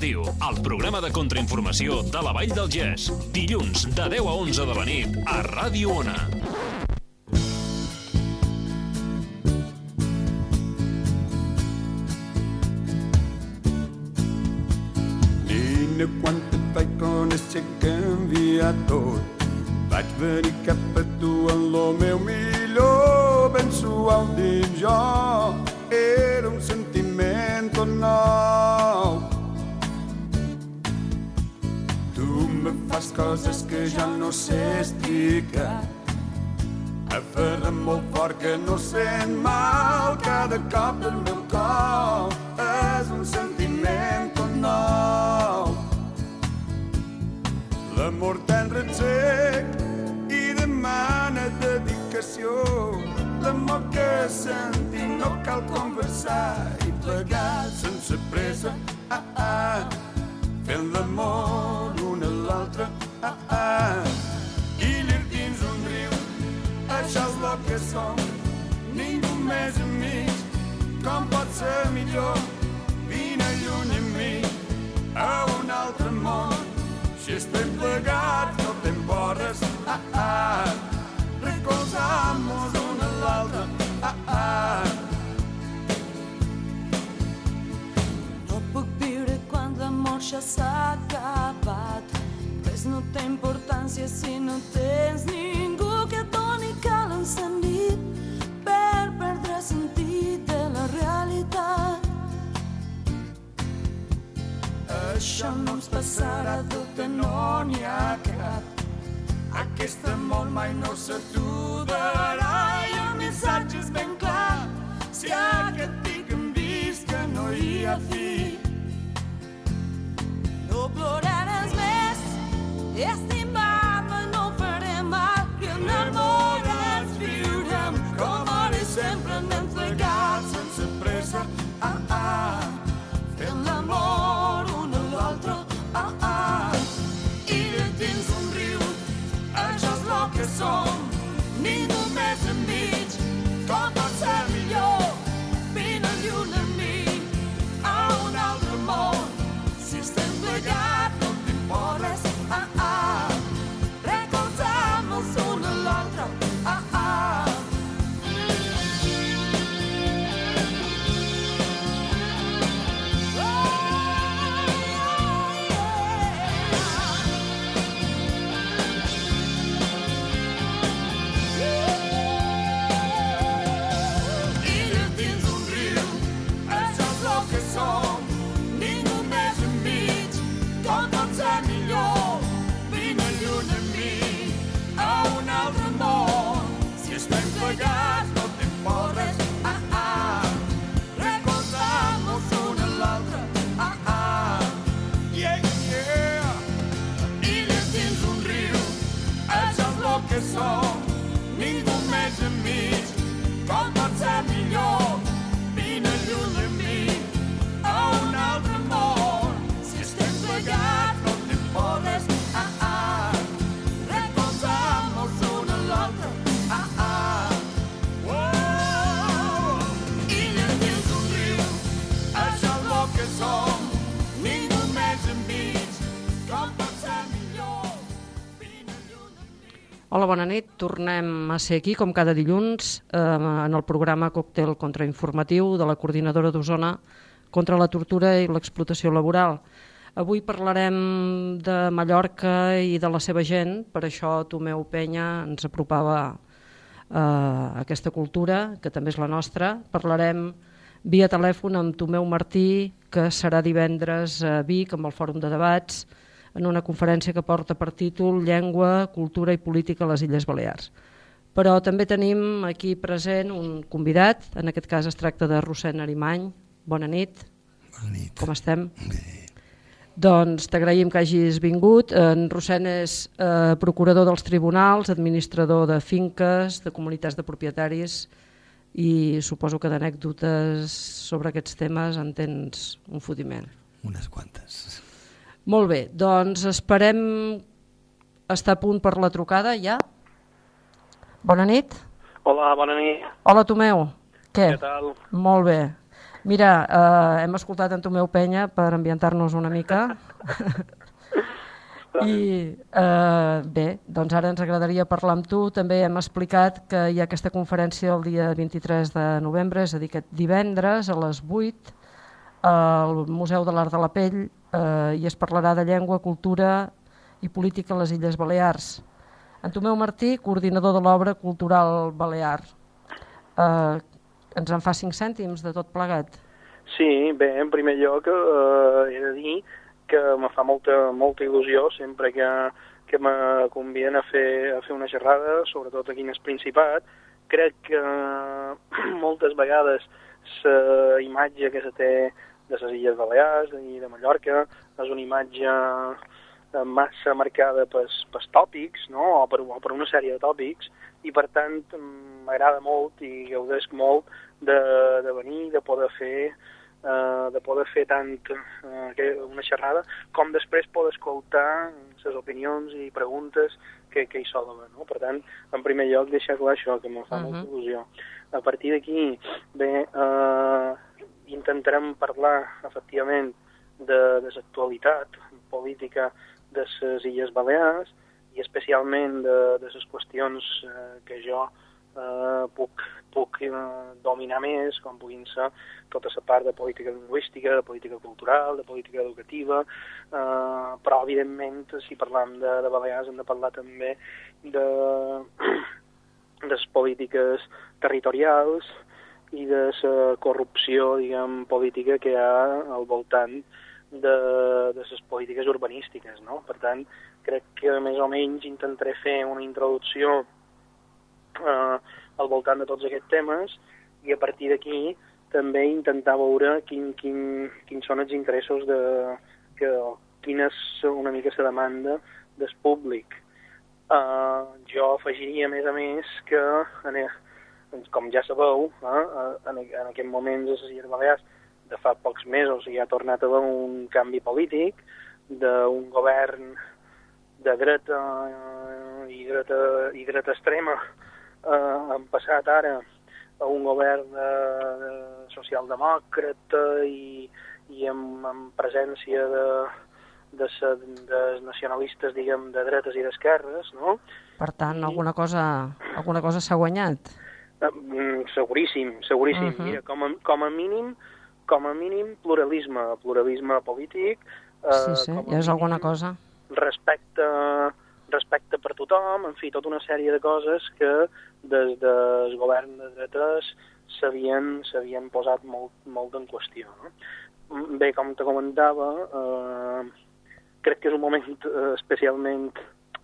el programa de contrainformació de la Vall del Gès. Dilluns de 10 a 11 de la nit a Ràdio Ona. Nina, quanta vaig conèixer que canvia tot. Vaig venir cap a tu en lo meu millor, ben suau dins jo. Era un sentiment tot nou. Me fas coses que ja no sé explicar. Aferra molt fort que no sent mal cada cop del meu cor. És un sentiment tot nou. L'amor tan sec i demana dedicació. L'amor que sentim no cal conversar i plegar sense pressa. Ah, ah, fent l'amor l'un a l'altre. Ah, ah, i llir dins un riu, això és el que som. Ningú més amics, com pot ser millor? Vine lluny amb mi a un altre món. Si estem plegats no te'n porres, ah, ah. Recolzamos un a l'altre, ah, ah. No puc viure quan l'amor ja s'ha no té importància si no tens ningú que doni cal encendit per perdre sentit de la realitat. Això no ens passarà, dubte no n'hi ha cap. Aquest amor mai no s'aturarà i el missatge és ben clar. Si aquest pic hem vist que no hi ha fi. No ploraràs més, Essa Tornem a ser aquí, com cada dilluns, eh, en el programa Còctel Contrainformatiu de la Coordinadora d'Osona contra la tortura i l'explotació laboral. Avui parlarem de Mallorca i de la seva gent, per això Tomeu Penya ens apropava eh, aquesta cultura, que també és la nostra. Parlarem via telèfon amb Tomeu Martí, que serà divendres a Vic amb el Fòrum de Debats, en una conferència que porta per títol Llengua, Cultura i Política a les Illes Balears. Però també tenim aquí present un convidat, en aquest cas es tracta de Rossèn Arimany. Bona nit. Bona nit. Com estem? Bé. Doncs t'agraïm que hagis vingut. En Rossent és eh, procurador dels tribunals, administrador de finques, de comunitats de propietaris i suposo que d'anècdotes sobre aquests temes en tens un fotiment. Unes quantes. Molt bé, doncs esperem estar a punt per la trucada ja. Bona nit. Hola, bona nit. Hola, Tomeu. Què? Què tal? Molt bé. Mira, eh, hem escoltat en Tomeu Penya per ambientar-nos una mica. I eh, bé, doncs ara ens agradaria parlar amb tu. També hem explicat que hi ha aquesta conferència el dia 23 de novembre, és a dir, aquest divendres a les 8 al Museu de l'Art de la Pell eh, i es parlarà de llengua, cultura i política a les Illes Balears. En Tomeu Martí, coordinador de l'obra cultural balear. Eh, ens en fa cinc cèntims de tot plegat. Sí, bé, en primer lloc eh, he de dir que me fa molta, molta il·lusió sempre que, que me conviden a fer, a fer una xerrada, sobretot aquí en el Principat. Crec que moltes vegades la imatge que se té de les Illes Balears i de Mallorca és una imatge eh, massa marcada pels, pels tòpics, no? o, per, o per una sèrie de tòpics, i per tant m'agrada molt i gaudesc molt de, de venir, de poder fer eh, de poder fer tant eh, una xerrada com després poder escoltar les opinions i preguntes que, que hi sol haver. No? Per tant, en primer lloc, deixar clar això, que em fa uh -huh. molta il·lusió. A partir d'aquí, bé, eh, intentarem parlar, efectivament, de, de l'actualitat política de les Illes Balears i especialment de, de les qüestions eh, que jo eh, puc, puc eh, dominar més, com puguin ser tota la part de política lingüística, de política cultural, de política educativa, eh, però, evidentment, si parlam de, de Balears hem de parlar també de, de les polítiques territorials i de la corrupció, diguem, política que hi ha al voltant de, de les polítiques urbanístiques, no? Per tant, crec que més o menys intentaré fer una introducció eh, al voltant de tots aquests temes i a partir d'aquí també intentar veure quin, quin, quins són els interessos de, que, quina és una mica la demanda del públic. Uh, jo afegiria, a més a més, que, en, com ja sabeu, eh, en, en aquest moment a les Illes Balears de fa pocs mesos hi ha tornat a haver un canvi polític d'un govern de dreta eh, i dreta, i dreta extrema eh, han passat ara a un govern de, de socialdemòcrata i, i amb, amb presència de, de, sa, de nacionalistes, diguem, de dretes i d'esquerres, no? Per tant, alguna cosa, alguna cosa s'ha guanyat? Mm, seguríssim, seguríssim. Uh -huh. Mira, com a, com a mínim, com a mínim pluralisme, pluralisme polític. Eh, sí, sí, ja és alguna cosa. Respecte, respecte per tothom, en fi, tota una sèrie de coses que des del govern de dretes s'havien posat molt, molt en qüestió. No? Bé, com te comentava, eh, crec que és un moment eh, especialment,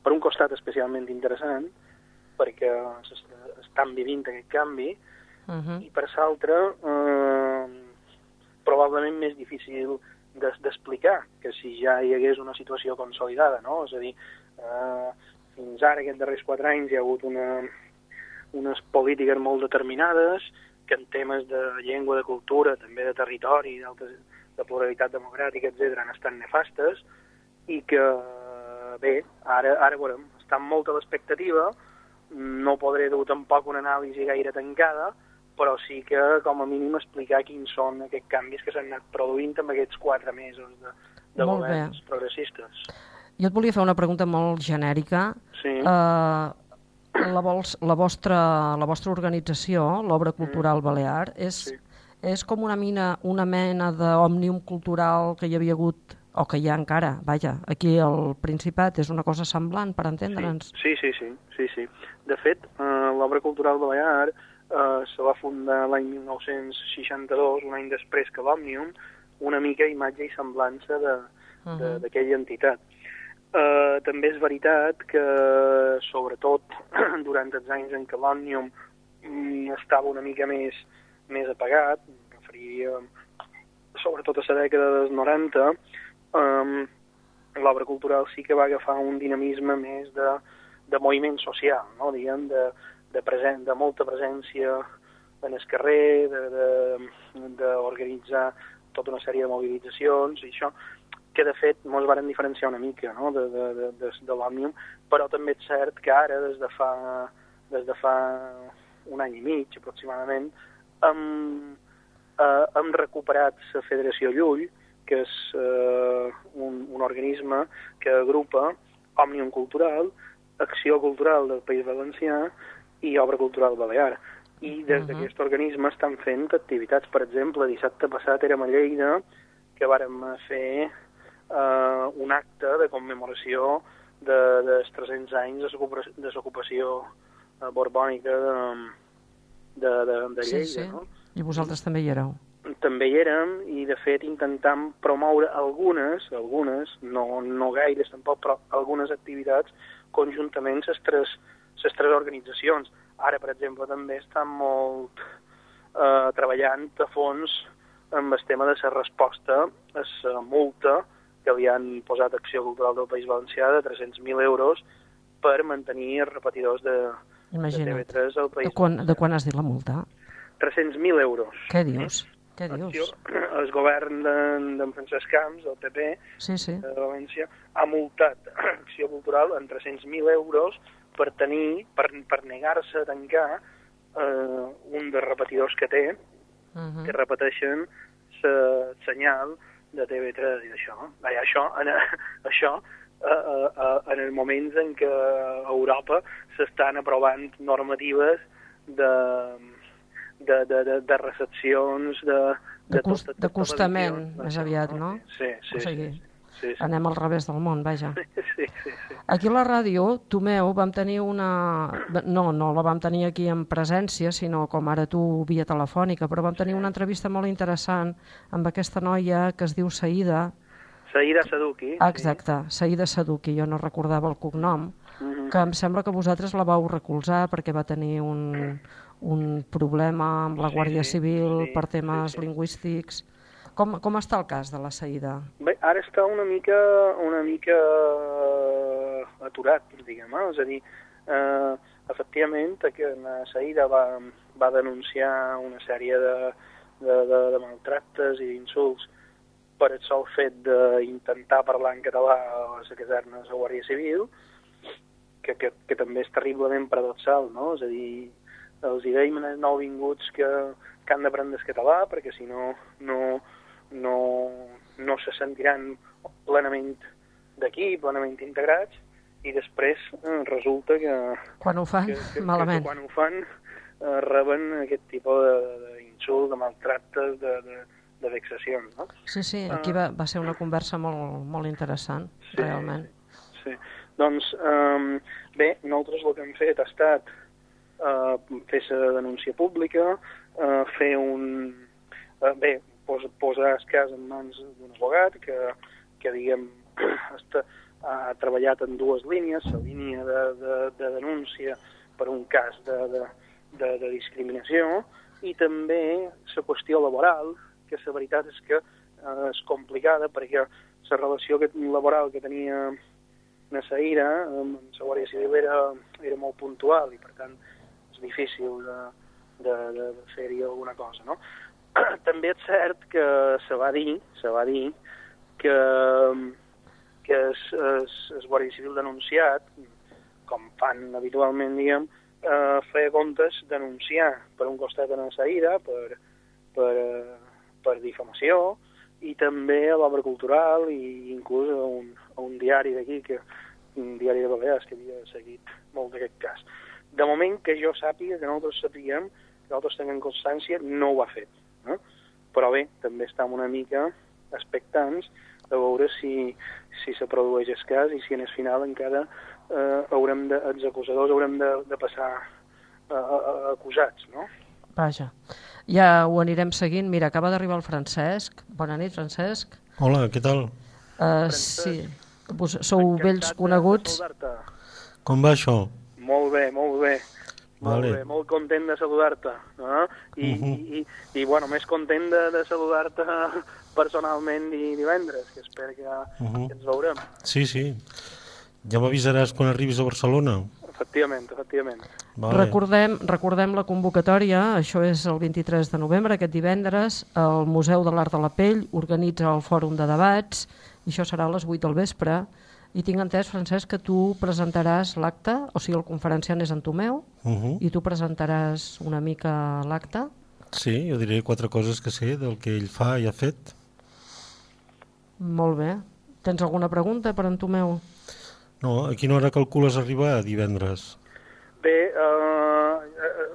per un costat especialment interessant, perquè estan vivint aquest canvi, uh -huh. i per l'altre eh, probablement més difícil d'explicar que si ja hi hagués una situació consolidada, no? És a dir, eh, fins ara, aquests darrers quatre anys, hi ha hagut una, unes polítiques molt determinades que en temes de llengua, de cultura, també de territori, de pluralitat democràtica, etc., han estat nefastes i que, bé, ara, ara veurem, està amb molta l'expectativa, no podré dur tampoc una anàlisi gaire tancada, però sí que, com a mínim, explicar quins són aquests canvis que s'han anat produint en aquests quatre mesos de, de molt governs bé. progressistes. Jo et volia fer una pregunta molt genèrica. Sí. Uh, la, vols, la, vostra, la vostra organització, l'Obra Cultural mm. Balear, és, Sí. és com una, mina, una mena d'òmnium cultural que hi havia hagut, o que hi ha encara, vaja, aquí al Principat, és una cosa semblant, per entendre'ns. Sí, sí, sí, sí, sí. De fet, eh, l'Obra Cultural Balear eh, se va fundar l'any 1962, un any després que l'Òmnium, una mica imatge i semblança de- de- d'aquella entitat. Eh, també és veritat que, sobretot, durant els anys en què l'Òmnium mm, estava una mica més, més apagat, referiria sobretot a la dècada dels 90, um, l'obra cultural sí que va agafar un dinamisme més de, de moviment social, no? diguem, de, de, present, de molta presència en el carrer, d'organitzar tota una sèrie de mobilitzacions i això, que de fet ens varen diferenciar una mica no? de, de, de, de, de l'Òmnium, però també és cert que ara, des de fa, des de fa un any i mig aproximadament, hem, eh, hem recuperat la Federació Llull, que és eh, un, un organisme que agrupa Òmnium Cultural, Acció Cultural del País Valencià i Obra Cultural Balear. I des Mhm. d'aquest organisme estan fent activitats. Per exemple, dissabte passat érem a Lleida, que vàrem fer eh, un acte de commemoració de, dels 300 anys de desocupa- desocupació eh, borbònica de, de, de, de Sí, Lleida. sí. No? I vosaltres també hi éreu. També hi érem i de fet intentam promoure algunes, algunes, no, no gaires tampoc, però algunes activitats conjuntament les tres, les tres organitzacions. Ara, per exemple, també estan molt eh, treballant a fons amb el tema de la resposta a la multa que li han posat Acció Cultural del País Valencià de 300.000 euros per mantenir repetidors de, de Imagina't. TV3 al De País quan, de quan has dit la multa? 300.000 euros. Què dius? Què Acció, dius? el govern d'en Francesc Camps, del PP, Sí, sí. de València, ha multat Acció Cultural en 300.000 euros per tenir, per, per negar-se a tancar eh, un dels repetidors que té, Uh que repeteixen el senyal de TV3 i d'això. Això, en, això eh, eh, eh, en els moments en què a Europa s'estan aprovant normatives de, de, de, de, de recepcions, de... De de tot costament, televisió, més aviat, no? Sí, sí, O sigui, sí, sí, sí, Anem al revés del món, vaja. sí, sí, sí, sí. Aquí a la ràdio, Tomeu, vam tenir una... No, no la vam tenir aquí en presència, sinó com ara tu via telefònica, però vam tenir una entrevista molt interessant amb aquesta noia que es diu Saïda, Saïda Saduki. exacte, Saïda Saduki, jo no recordava el cognom, Sí. Mhm. que em sembla que vosaltres la vau recolzar perquè va tenir un, un problema amb la Sí, Guàrdia sí, Civil sí, per temes sí, sí. lingüístics. Com, com està el cas de la Saïda? Bé, ara està una mica, una mica eh, aturat, diguem, eh? és a dir, eh, efectivament, que la Saïda va, va denunciar una sèrie de, de, de, de maltractes i d'insults per el sol fet d'intentar parlar en català a les casernes de Guàrdia Civil, que, que, que també és terriblement paradoxal, no? És a dir, els hi deim als nouvinguts que, que han d'aprendre el català perquè si no, no, no, no se sentiran plenament d'aquí, plenament integrats, i després eh, resulta que, Quan ho fan? que, que, Malament. que quan ho fan eh, reben aquest tipus de- d'insults, de, de maltractes, de, de, de vexacions, no? Sí, sí, aquí va, va ser una conversa molt, molt interessant, Sí, realment. Sí. Doncs, um, bé, nosaltres el que hem fet ha estat uh, fer la denúncia pública, uh, fer un... Uh, bé, pos, posar el cas en mans d'un abogat que, que diguem, està, ha treballat en dues línies, la línia de, de, de denúncia per un cas de, de, de, de discriminació i també la qüestió laboral, que la veritat és que eh, és complicada perquè la relació que, laboral que tenia na Saïra amb la Guàrdia Civil era, era molt puntual i per tant difícil de, de, de, fer-hi alguna cosa, no? També és cert que se va dir, se va dir que, que es, es, es Guàrdia Civil denunciat, com fan habitualment, diguem, eh, feia comptes denunciar per un costat a la per, per, eh, per difamació i també a l'obra cultural i inclús a un, a un diari d'aquí, que un diari de Balears que havia seguit molt d'aquest cas. De moment que jo sàpiga, que nosaltres sapiguem, que nosaltres tinguem constància, no ho ha fet. No? Però bé, també estem una mica expectants de veure si, si se produeix el cas i si en el final encara eh, haurem de, els acusadors haurem de, de passar eh, a, a, acusats, no? Vaja, ja ho anirem seguint. Mira, acaba d'arribar el Francesc. Bona nit, Francesc. Hola, què tal? Uh, sí, Vos, sou vells coneguts. Com va això? Molt bé, molt bé. Molt Vale. bé, molt content de saludar-te. Eh? I, Mhm. i, i, I, bueno, més content de, de saludar-te personalment i divendres, que espero que, Mhm. que ens veurem. Sí, sí. Ja m'avisaràs quan arribis a Barcelona. Efectivament, efectivament. Vale. Recordem, recordem la convocatòria, això és el 23 de novembre, aquest divendres, el Museu de l'Art de la Pell organitza el Fòrum de Debats, i això serà a les 8 del vespre, i tinc entès, Francesc, que tu presentaràs l'acte, o sigui, el conferenciant és en Tomeu, Uh -huh. i tu presentaràs una mica l'acte. Sí, jo diré quatre coses que sé del que ell fa i ha fet. Molt bé. Tens alguna pregunta per en Tomeu? No, a quina hora calcules arribar divendres? Bé, eh, eh,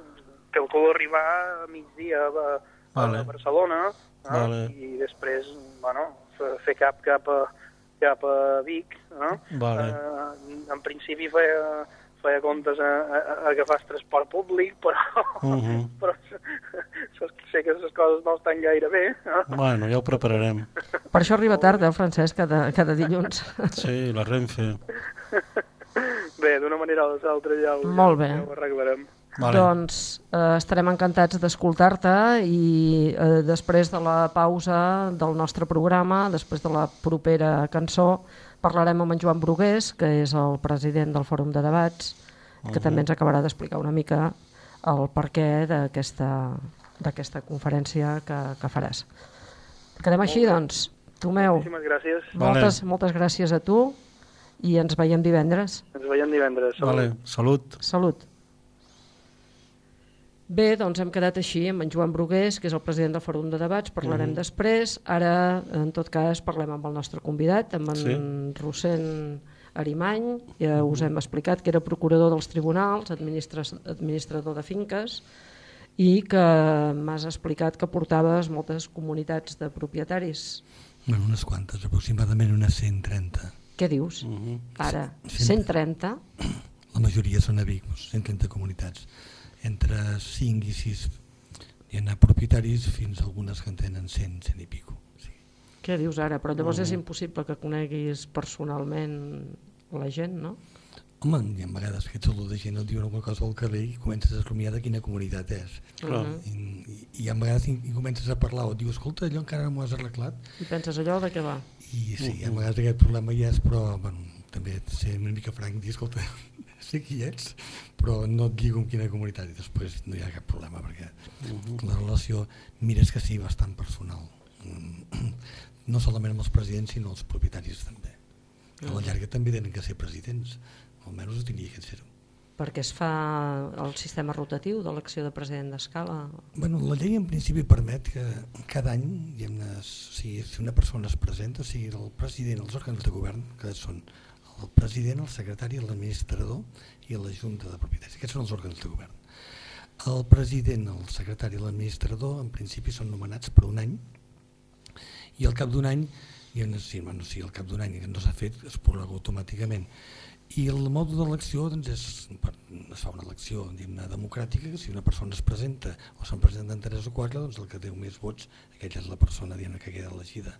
calculo arribar a migdia a, Vale. a Barcelona eh? Vale. i després bueno, fer cap cap a, cap a Vic. Eh? Vale. Eh, en principi feia, feia comptes a, a, a agafar el transport públic, però, Mhm. però sé que les coses no estan gaire bé. Eh? Bueno, ja ho prepararem. Per això arriba tard, eh, Francesc, cada, cada dilluns. Sí, la Renfe. Bé, d'una manera o de l'altra ja, ho- Molt bé. ja ho arreglarem. Vale. Doncs eh, estarem encantats d'escoltar-te i eh, després de la pausa del nostre programa, després de la propera cançó, parlarem amb en Joan Brugués, que és el president del Fòrum de Debats, que també ens acabarà d'explicar una mica el perquè d'aquesta d'aquesta conferència que, que faràs. Quedem així, doncs. Tomeu, Moltíssimes gràcies. moltes, moltes gràcies a tu i ens veiem divendres. Ens veiem divendres. Salut. Vale, salut. Salut. Bé, doncs hem quedat així amb en Joan Brugués, que és el president del Fòrum de Debats, parlarem després. Ara, en tot cas, parlem amb el nostre convidat, amb en Sí. Rossent Arimany. Ja us hem explicat que era procurador dels tribunals, administra administrador de finques, i que m'has explicat que portaves moltes comunitats de propietaris. Bueno, unes quantes, aproximadament unes 130. Què dius? Ara, Sí. 130? La majoria són a Vic, doncs, 130 comunitats. Entre 5 i 6 hi ha propietaris fins a algunes que en tenen 100, 100 i pico. Sí. Què dius ara? Però llavors és impossible que coneguis personalment la gent, no? Home, hi ha vegades que ets de gent, et diuen alguna cosa al carrer i comences a rumiar de quina comunitat és. Clar. I, i, i hi ha vegades i, i comences a parlar o et diu, escolta, allò encara no m'ho has arreglat. I penses allò de què va? I sí, hi ha vegades aquest problema hi és, però bueno, també ser una mica franc i dir, escolta, sé qui ets, però no et lligo amb quina comunitat i després no hi ha cap problema perquè la relació, mires que sí, bastant personal. No solament amb els presidents, sinó els propietaris també. A la llarga també tenen que ser presidents, almenys ho tindria que ser-ho. Perquè es fa el sistema rotatiu d'elecció de president d'escala. Bueno, la llei en principi permet que cada any, si una persona es presenta, sigui, el president, els òrgans de govern, que són el president, el secretari, l'administrador i la junta de propietaris. Aquests són els òrgans de govern. El president, el secretari i l'administrador, en principi, són nomenats per un any i al cap d'un any, i en, sí, bueno, sí, al cap d'un any que no s'ha fet, es prorroga automàticament. I el mode d'elecció doncs, és, es fa una elecció diguem-ne, democràtica, que si una persona es presenta o se'n presenten tres o quatre, doncs el que té més vots, aquella és la persona diguem que queda elegida.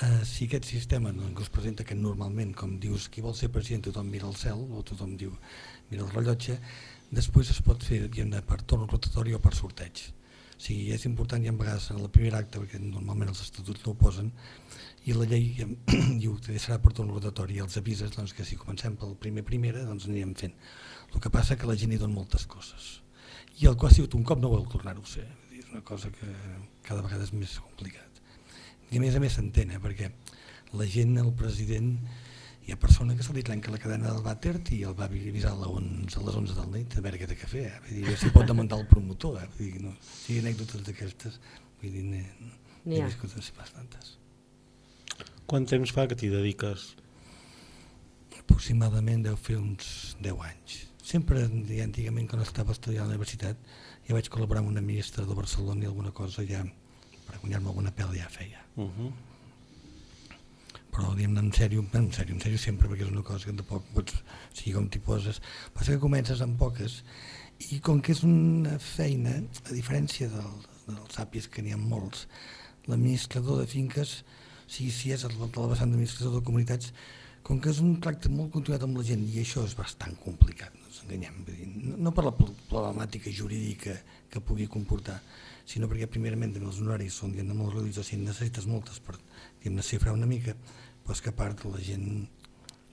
Uh, si aquest sistema doncs, que es presenta que normalment, com dius, qui vol ser president tothom mira el cel o tothom diu mira el rellotge, després es pot fer per torn rotatori o per sorteig. O sigui, és important, hi ha vegades en el primer acte, perquè normalment els estatuts no ho posen, i la llei diu que serà per torn rotatori i els avises doncs, que si comencem pel primer primera doncs anirem fent. El que passa que la gent hi dona moltes coses. I el que ha sigut un cop no vol tornar-ho a ser. És una cosa que cada vegada és més complicat. I a més a més s'entén, eh, perquè la gent, el president, hi ha persona que se li trenca la cadena del vàter i el va avisar a, les 11, a les 11 del nit a veure què té que fer. Eh? Vull dir, si pot demandar el promotor. Eh? Vull dir, no, si hi ha anècdotes d'aquestes, vull dir, n'he ha. viscut bastantes. Quant temps fa que t'hi dediques? aproximadament deu fer uns 10 anys. Sempre, ja antigament, quan estava estudiant a la universitat, ja vaig col·laborar amb una ministra de Barcelona i alguna cosa ja, guanyar-me alguna pela ja feia. Uh -huh. Però, diguem en sèrio, en sèrio, en sèrio sempre, perquè és una cosa que tampoc pots, o sigui, com t'hi poses, passa que comences amb poques, i com que és una feina, a diferència del, dels àpies que n'hi ha molts, l'administrador de finques, o sigui, si és el, de la vessant d'administrador de comunitats, com que és un tracte molt continuat amb la gent i això és bastant complicat, no ens enganyem, vull dir, no, no per la problemàtica jurídica que pugui comportar, sinó perquè primerament els honoraris són diguem, molt reduïts, o sigui, necessites moltes per diguem, xifrar una mica, però és que a part la gent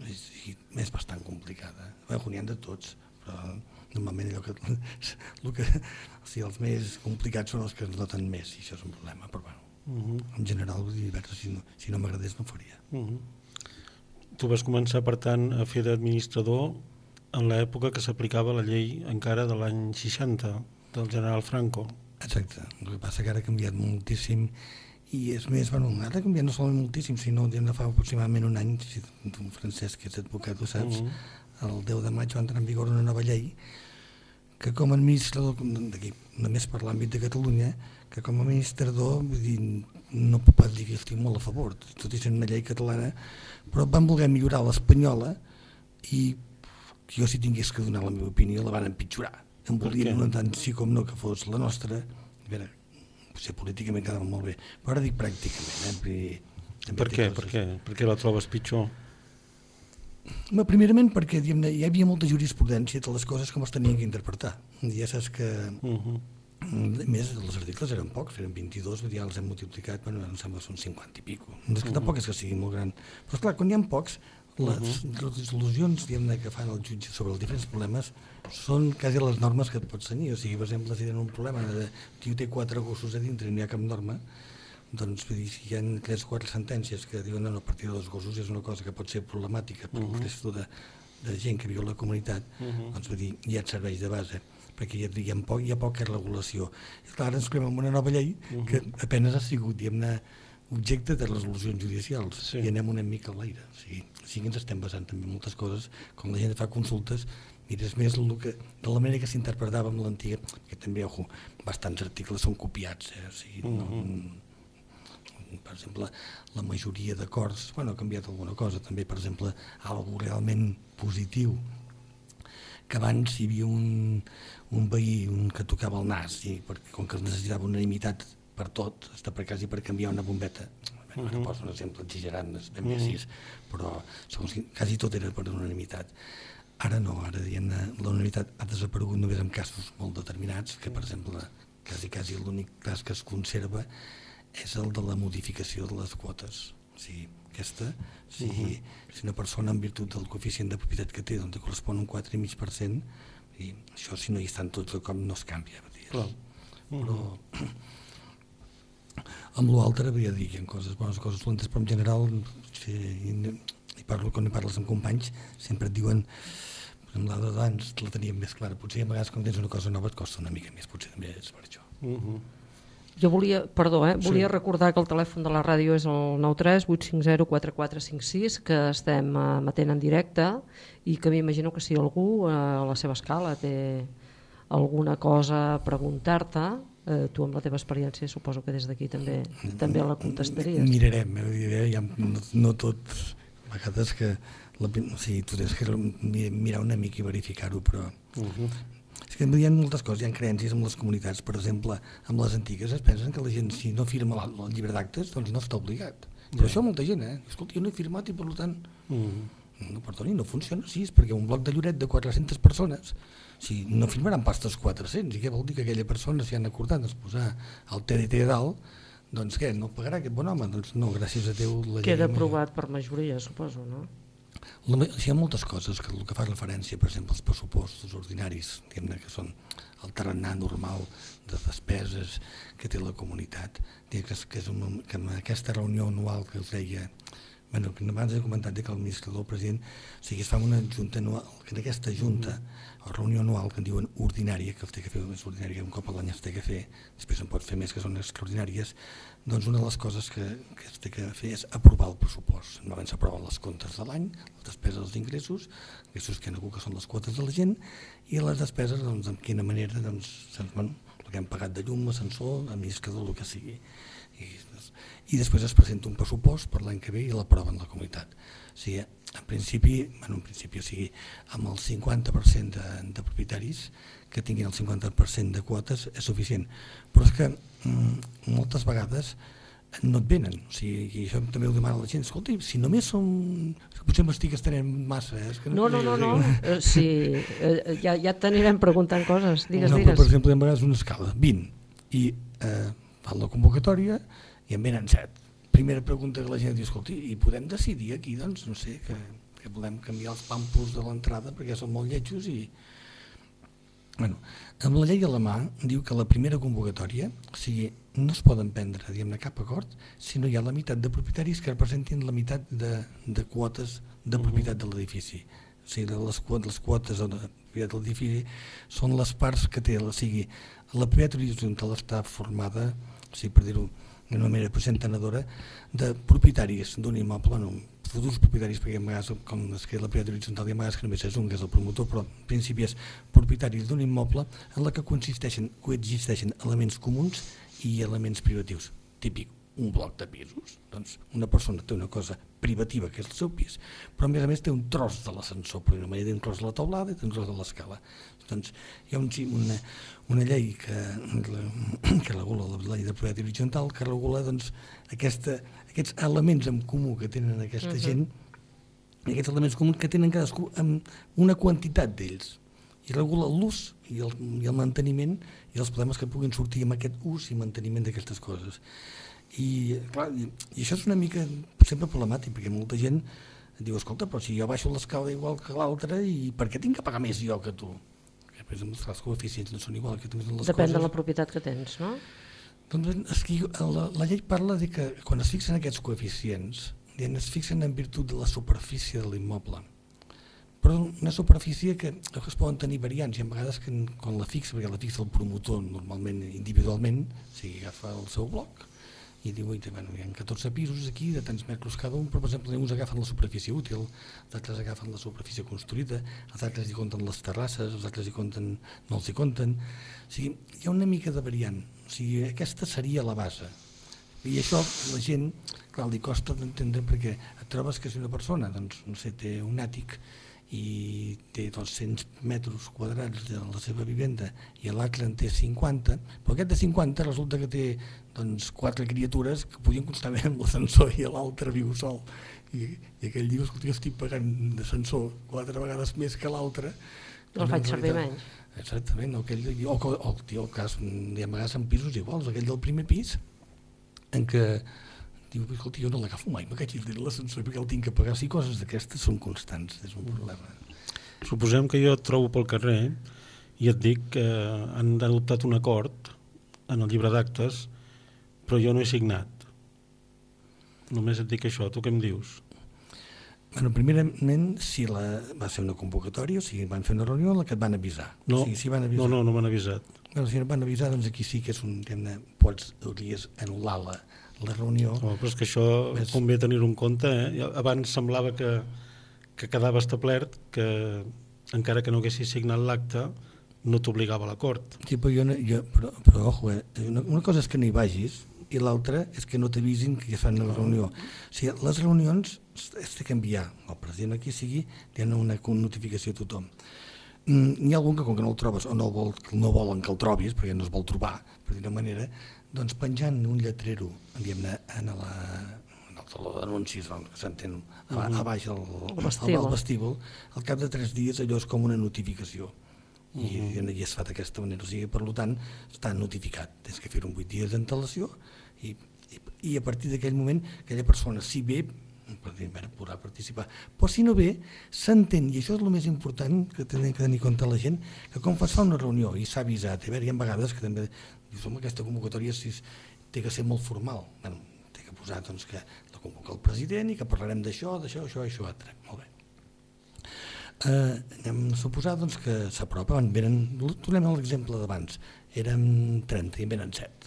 és, és bastant complicada. Bé, n'hi ha de tots, però normalment allò que, el que o sigui, els més complicats són els que es noten més, i això és un problema, però bueno, Mhm. en general, si no, si no m'agradés no faria. Mhm. Tu vas començar, per tant, a fer d'administrador en l'època que s'aplicava la llei encara de l'any 60 del general Franco. Exacte, el que passa que ara ha canviat moltíssim i és més, bueno, ara ha canviat no solament moltíssim, sinó ja no fa aproximadament un any, si tu, Francesc, que ets advocat, ho saps, Mhm. el 10 de maig va entrar en vigor una nova llei que com a administrador, d'aquí, només per l'àmbit de Catalunya, que com a administrador, vull dir, no puc dir que estic molt a favor, tot i sent una llei catalana, però van voler millorar l'espanyola i jo si tingués que donar la meva opinió la van empitjorar. Em Per volien què? no tant sí com no que fos la nostra, a veure, potser políticament quedava molt bé, però ara dic pràcticament, eh? També Per què? Per què? Per què la trobes pitjor? Home, primerament perquè diguem hi havia molta jurisprudència de les coses com es tenien que interpretar. Ja saps que, Mhm. a més, els articles eren pocs, eren 22, vull dir, els hem multiplicat, bueno, em sembla que són 50 i pico. És que tampoc és que sigui molt gran. Però esclar, quan hi ha pocs, les resolucions diguem que fan el jutge sobre els diferents problemes són quasi les normes que et pots tenir. O sigui, per exemple, si tenen un problema de tio té quatre gossos a dintre i no hi ha cap norma, doncs vull dir, si hi ha tres o quatre sentències que diuen no, no, a partir de dos gossos és una cosa que pot ser problemàtica per uh -huh. resto de, de gent que viu a la comunitat, uh -huh. doncs vull dir, ja et serveix de base perquè hi ha, hi ha, poc, hi ha poca regulació. I clar, ara ens trobem amb una nova llei uh -huh. que apenas ha sigut, diguem-ne, objecte de resolucions judicials Sí. i anem una mica a l'aire. O sigui, sí que ens estem basant també en moltes coses, com la gent fa consultes, mires més el que, de la manera que s'interpretava amb l'antiga, que també, ojo, bastants articles són copiats, eh? o sigui, no, per exemple, la majoria d'acords, bueno, ha canviat alguna cosa, també, per exemple, algo realment positiu, que abans hi havia un, un veí un que tocava el nas, i perquè, com que es necessitava unanimitat per tot, està per quasi per canviar una bombeta, Bé, ara poso un exemple exagerant, és ben bé així, però segons, qui- quasi tot era per unanimitat. Ara no, ara diguem la unanimitat ha desaparegut només en casos molt determinats, que per exemple, quasi, quasi l'únic cas que es conserva és el de la modificació de les quotes. O sigui, aquesta, si, uh -huh. si una persona en virtut del coeficient de propietat que té doncs, correspon un 4,5%, i això si no hi estan tots de cop no es canvia. dir. Clar. Però amb l'altre, volia dir, hi ha coses bones, coses dolentes, però en general, sí, i, i parlo, quan hi parles amb companys, sempre et diuen amb la d'abans la teníem més clara, potser a vegades quan tens una cosa nova et costa una mica més, potser també és per això. Mhm. Jo volia, perdó, eh, volia Sí. recordar que el telèfon de la ràdio és el 93 850 4456, que estem eh, emetent en directe i que m'imagino que si algú eh, a la seva escala té alguna cosa a preguntar-te, eh, tu amb la teva experiència suposo que des d'aquí també també la contestaries. Mirarem, eh, vull dir, eh, ja, no, no tot, a vegades que la, o sigui, tu tens que mi- mirar una mica i verificar-ho, però Mhm. és que hi ha moltes coses, hi ha creences amb les comunitats, per exemple, amb les antigues es pensen que la gent si no firma la- el llibre d'actes doncs no està obligat. Però això molta gent, eh? Escolta, jo no he firmat i per tant Mhm. no, perdoni, no funciona així, és perquè un bloc de Lloret de 400 persones, si no firmaran pas tots 400, i què vol dir que aquella persona, si han acordat doncs, posar el TDT a dalt, doncs què, no pagarà aquest bon home? Doncs no, gràcies a Déu la. Queda aprovat per majoria, suposo, no? La, hi ha moltes coses que el que fa referència, per exemple, als pressupostos ordinaris, diguem-ne que són el tarannà normal de despeses que té la comunitat. Que, és, que, és un, que en aquesta reunió anual que us deia, bueno, que abans he comentat que el administrador, el president, o sigui, es fa una junta anual, que en aquesta junta, o reunió anual, que en diuen ordinària, que que fer és ordinària, un cop a l'any es té que fer, després en pot fer més que són extraordinàries, doncs una de les coses que, que es té que fer és aprovar el pressupost. Normalment s'aproven les comptes de l'any, les despeses dels ingressos, ingressos que han hagut que són les quotes de la gent, i les despeses, doncs, en quina manera, doncs, bueno, el que hem pagat de llum, ascensor, administrador, el que sigui. I, i després es presenta un pressupost per l'any que ve i l'aproven la comunitat. O sigui, en principi, bueno, en principi, o sigui, amb el 50% de, de propietaris que tinguin el 50% de quotes és suficient. Però és que mm, moltes vegades no et venen. O sigui, i això també ho demana la gent. Escolta, si només són... Potser m'estic estenent massa. Eh? És que No, no, no, no. Eh, sí, eh, ja, ja t'anirem preguntant coses. Digues, no, però, digues. per exemple, hi ha vegades una escala, 20, i eh, fan la convocatòria i en venen 7. Primera pregunta que la gent diu, escolti, i podem decidir aquí, doncs, no sé, que, que volem canviar els pampus de l'entrada perquè són molt lletjos i... Bueno, amb la llei a la mà diu que la primera convocatòria, o sigui, no es poden prendre diguem cap acord si no hi ha la meitat de propietaris que representin la meitat de, de quotes de propietat de l'edifici. O sigui, les, les quotes de propietat de l'edifici són les parts que té, o sigui, la propietat horitzontal està formada, o sigui, per dir-ho d'una manera presentadora, de propietaris d'un immoble, bueno, futurs propietaris, perquè a vegades, com es que la propietat horitzontal, hi ha vegades que només és un, que és el promotor, però en principi és propietaris d'un immoble en la que coexisteixen, coexisteixen elements comuns i elements privatius. Típic, un bloc de pisos. Doncs una persona té una cosa privativa, que és el seu pis, però a més a més té un tros de l'ascensor, per una manera, té un tros de la taulada i té un tros de l'escala. Doncs hi ha un, una, una llei que, que regula la llei de propietat horitzontal que regula doncs, aquesta, aquests elements en comú que tenen aquesta uh -huh. gent aquests elements comuns que tenen cadascú amb una quantitat d'ells i regula l'ús i, el, i el manteniment i els problemes que puguin sortir amb aquest ús i manteniment d'aquestes coses i, clar, i, i això és una mica sempre problemàtic perquè molta gent diu, escolta, però si jo baixo l'escala igual que l'altre i per què tinc que pagar més jo que tu? Exemple, els coeficients no són igual que Depèn coses. de la propietat que tens, no? Doncs és que la, la llei parla de que quan es fixen aquests coeficients, es fixen en virtut de la superfície de l'immoble. Però una superfície que, que es poden tenir variants i a vegades que quan la fixa, perquè la fixa el promotor normalment individualment, o sigui, agafa el seu bloc i diu, bueno, hi ha 14 pisos aquí de tants metres cada un, però per exemple uns agafen la superfície útil, els altres agafen la superfície construïda, els altres hi compten les terrasses, els altres hi compten, no els hi compten, o sigui, hi ha una mica de variant, o sigui, aquesta seria la base. I això la gent, clar, li costa d'entendre perquè et trobes que si una persona, doncs, no sé, té un àtic i té 200 metres quadrats de la seva vivenda i l'altre en té 50, però aquest de 50 resulta que té doncs, quatre criatures que podien constar bé amb l'ascensor i l'altre viu sol. I, I aquell diu, escolta, jo estic pagant d'ascensor quatre vegades més que l'altre. El faig servir menys. Exactament, o, aquell, o, o, o, tio, el cas, hi ha vegades en pisos iguals, aquell del primer pis, en què diu, escolta, jo no l'agafo mai, m'acaig de l'ascensor perquè el tinc que pagar. Sí, coses d'aquestes són constants, és un problema. Suposem que jo et trobo pel carrer i et dic que han adoptat un acord en el llibre d'actes, però jo no he signat. Només et dic això, tu què em dius? Bueno, primerament, si la, va ser una convocatòria, o sigui, van fer una reunió en la que et van avisar. No, o sigui, si van avisar, no, no, no m'han avisat. Bueno, si no van avisar, doncs aquí sí que és un, diguem-ne, pots, hauries anul·lar la, la reunió. Oh, però és que això Ves. convé tenir-ho en compte. Eh? Abans semblava que, que quedava establert que encara que no haguessis signat l'acte no t'obligava l'acord. Sí, però, jo, no, jo, però, però ojo, eh, una, una cosa és que no hi vagis i l'altra és que no t'avisin que ja fan una reunió. O sigui, les reunions es que enviar al president aquí sigui, hi ha una notificació a tothom. Mm, N'hi ha algun que com que no el trobes o no, vol, no volen que el trobis, perquè no es vol trobar, per dir-ho manera, doncs penjant un lletrero, diguem-ne, en la, el taló d'anuncis, doncs, que s'entén, a, a baix El vestíbul. vestíbul, al cap de tres dies allò és com una notificació i, uh -huh. i es fa d'aquesta manera, o sigui, per tant està notificat, tens que fer un 8 dies d'antelació i, i, i a partir d'aquell moment aquella persona si ve podrà participar. Però si no ve, s'entén i això és el més important que tenim que tenir en compte la gent que com es fa una reunió i s'ha avisat a veure, hi ha vegades que també dius, home, aquesta convocatòria si és, té que ser molt formal. Bueno, té que posar doncs, que la convoca el president i que parlarem d'això, d'això, això, això, altre. Molt bé. Eh, anem a suposar doncs, que s'apropa, venen, tornem a l'exemple d'abans, érem 30 i en venen 7.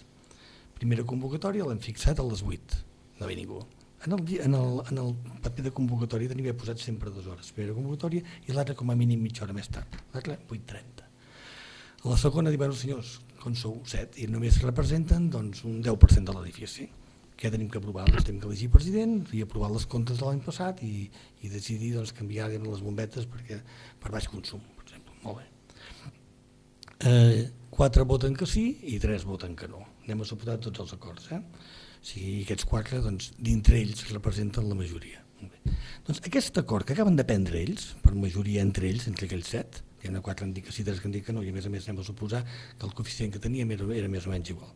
Primera convocatòria l'hem fixat a les 8, no ve ningú. En el, en, el, en el paper de convocatòria tenia haver posat sempre dues hores, primera convocatòria i l'altra com a mínim mitja hora més tard, l'altra 8.30. A la segona diuen, senyors, com sou 7 i només representen doncs, un 10% de l'edifici, que tenim que aprovar, doncs tenim que elegir president i aprovar les comptes de l'any passat i, i decidir doncs, canviar les bombetes perquè, per baix consum, per exemple. Molt bé. Eh, quatre voten que sí i tres voten que no. Anem a suposar tots els acords. Eh? Sí, aquests quatre, doncs, dintre ells representen la majoria. Doncs aquest acord que acaben de prendre ells, per majoria entre ells, entre aquells set, hi ha quatre que sí, tres que han dit que no, i a més a més anem a suposar que el coeficient que teníem era, era més o menys igual.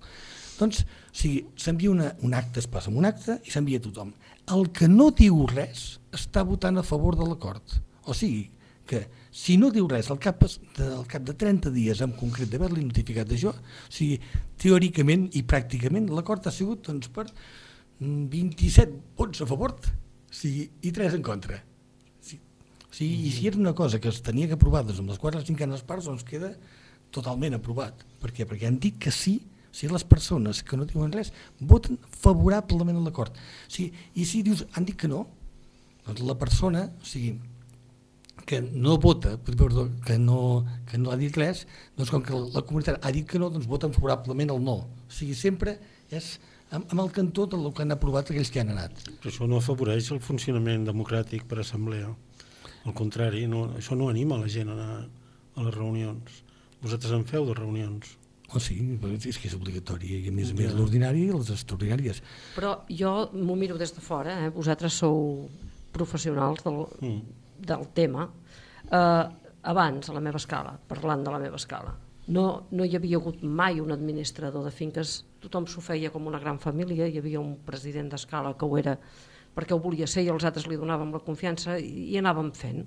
Doncs, o sigui, s'envia un acte, es passa amb un acte i s'envia a tothom. El que no diu res està votant a favor de l'acord. O sigui, que si no diu res al cap, al cap de 30 dies en concret d'haver-li notificat d'això, o sigui, teòricament i pràcticament l'acord ha sigut doncs, per mm, 27 vots a favor o sigui, i 3 en contra. Sí. O sigui, I si era una cosa que es tenia que aprovar doncs, amb les quatre cinquanes parts, doncs queda totalment aprovat. Per què? Perquè han dit que sí, si les persones que no diuen res voten favorablement l'acord. O sigui, I si dius, han dit que no, doncs la persona, o sigui, que no vota, perdó, que no, que no ha dit res, doncs com que la comunitat ha dit que no, doncs voten favorablement el no. O sigui, sempre és amb, amb el cantó del que han aprovat aquells que han anat. Però això no afavoreix el funcionament democràtic per assemblea. Al contrari, no, això no anima la gent a anar a les reunions. Vosaltres en feu de reunions. O sí, és que és obligatori, i a més a més l'ordinari i les extraordinàries. Però jo m'ho miro des de fora, eh? vosaltres sou professionals del, Mm. Del tema. Eh, abans, a la meva escala, parlant de la meva escala, no, no hi havia hagut mai un administrador de finques, tothom s'ho feia com una gran família, hi havia un president d'escala que ho era perquè ho volia ser i els altres li donàvem la confiança i, i anàvem fent.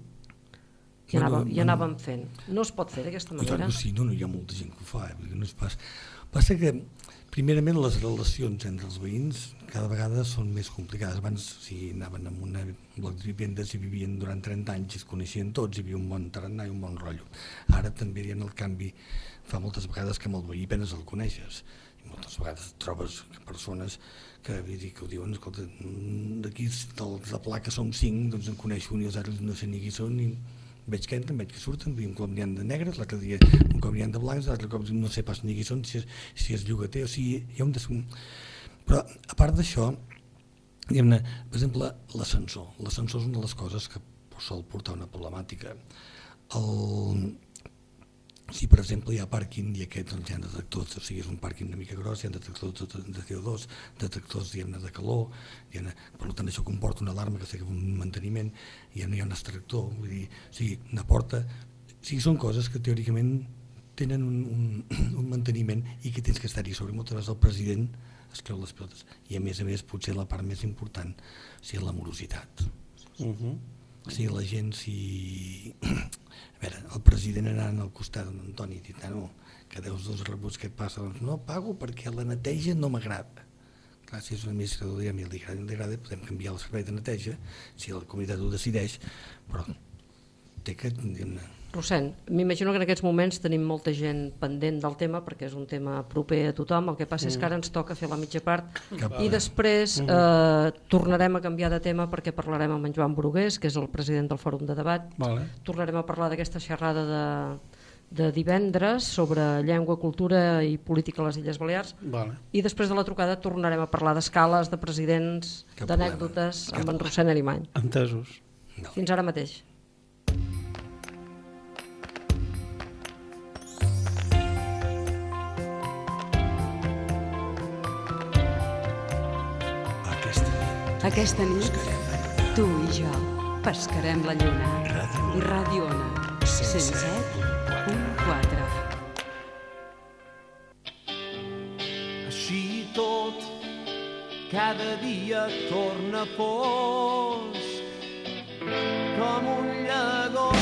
I Bueno, anàvem, I bueno. anàvem fent. No es pot fer d'aquesta I tant manera. que sí, no, no, hi ha molta gent que ho fa, eh, no és pas... Passa que, primerament, les relacions entre els veïns cada vegada són més complicades. Abans, si anaven en una bloc de vivendes i vivien durant 30 anys i es coneixien tots, hi havia un bon tarannà i un bon rotllo. Ara també hi ha el canvi, fa moltes vegades que amb el veí apenas el coneixes. I moltes vegades trobes persones que, dir, que ho diuen, escolta, mm, d'aquí de pla que som cinc, doncs en coneixo un i els altres no sé ni qui són, i veig que entren, veig que surten, un cop n'hi de negres, l'altre dia un cop n'hi de blancs, l'altre cop no sé pas ni qui són, si és, si és llogater, o sigui, hi ha un... Des... Però, a part d'això, diguem-ne, per exemple, l'ascensor. L'ascensor és una de les coses que sol portar una problemàtica. El, si per exemple hi ha pàrquing i aquest doncs, hi ha detectors, o sigui és un pàrquing una mica gros, hi ha detectors de de CO2, detectors diguem-ne de calor, diguem per tant això comporta una alarma que sé que un manteniment, i no hi ha un extractor, vull dir, o sigui, una porta, o sigui, són coses que teòricament tenen un, un, un manteniment i que tens que estar-hi sobre. Moltes vegades el president es creu les pilotes i a més a més potser la part més important o sigui, la morositat. Uh -huh. O sigui, la gent si... A veure, el president anant al costat d'Antoni Titano, que deus dos rebuts que et passa, doncs no pago perquè la neteja no m'agrada. Clar, si és un administrador i a mi li agrada, li agrada, podem canviar el servei de neteja, si la comunitat ho decideix, però té que... diguem-ne, Rossent, m'imagino que en aquests moments tenim molta gent pendent del tema perquè és un tema proper a tothom, el que passa és que ara ens toca fer la mitja part Cap- i després eh, tornarem a canviar de tema perquè parlarem amb en Joan Brugués, que és el president del Fòrum de Debat, Vale. tornarem a parlar d'aquesta xerrada de, de divendres sobre llengua, cultura i política a les Illes Balears Vale. i després de la trucada tornarem a parlar d'escales, de presidents, d'anècdotes amb en Rossent Arimany. Entesos. no. Fins ara mateix. Aquesta nit tu i jo pescarem la lluna. Ràdio Ona, 107.4. Així tot, cada dia torna fosc, com un llagost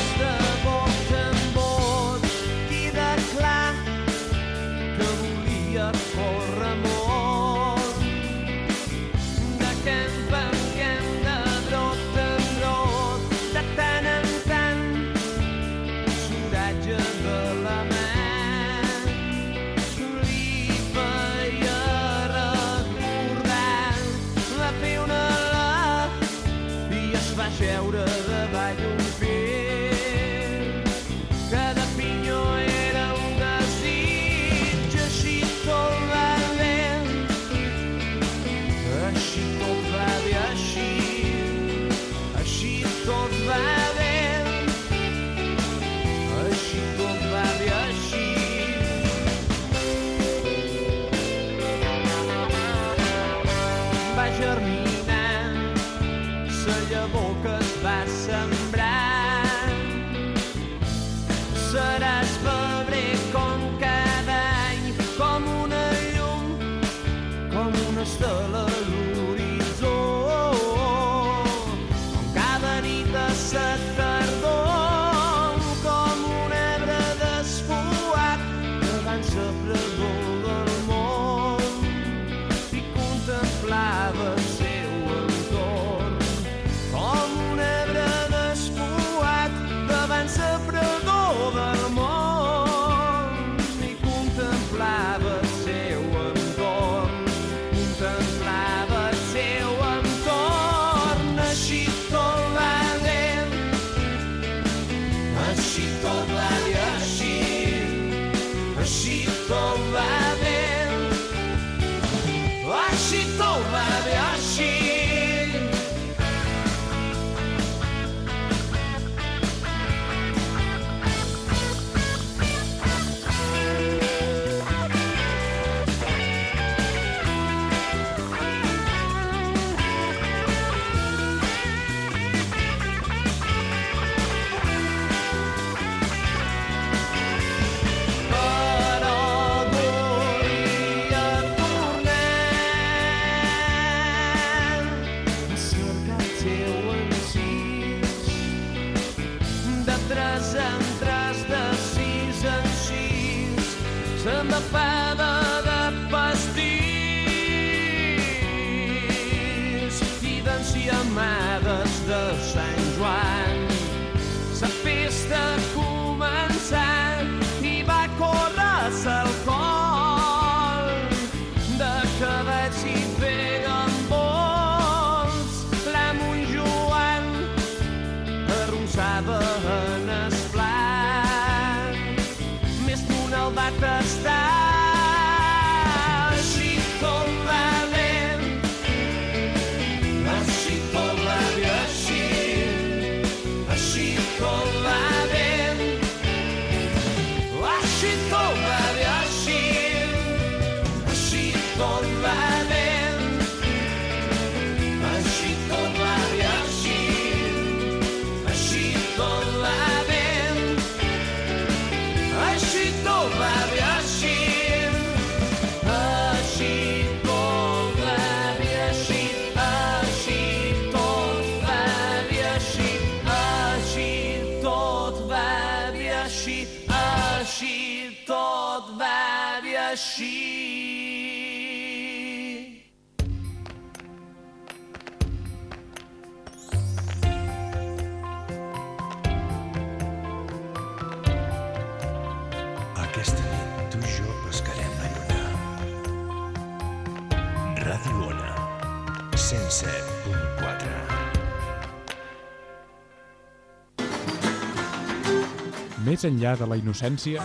Més enllà de la innocència,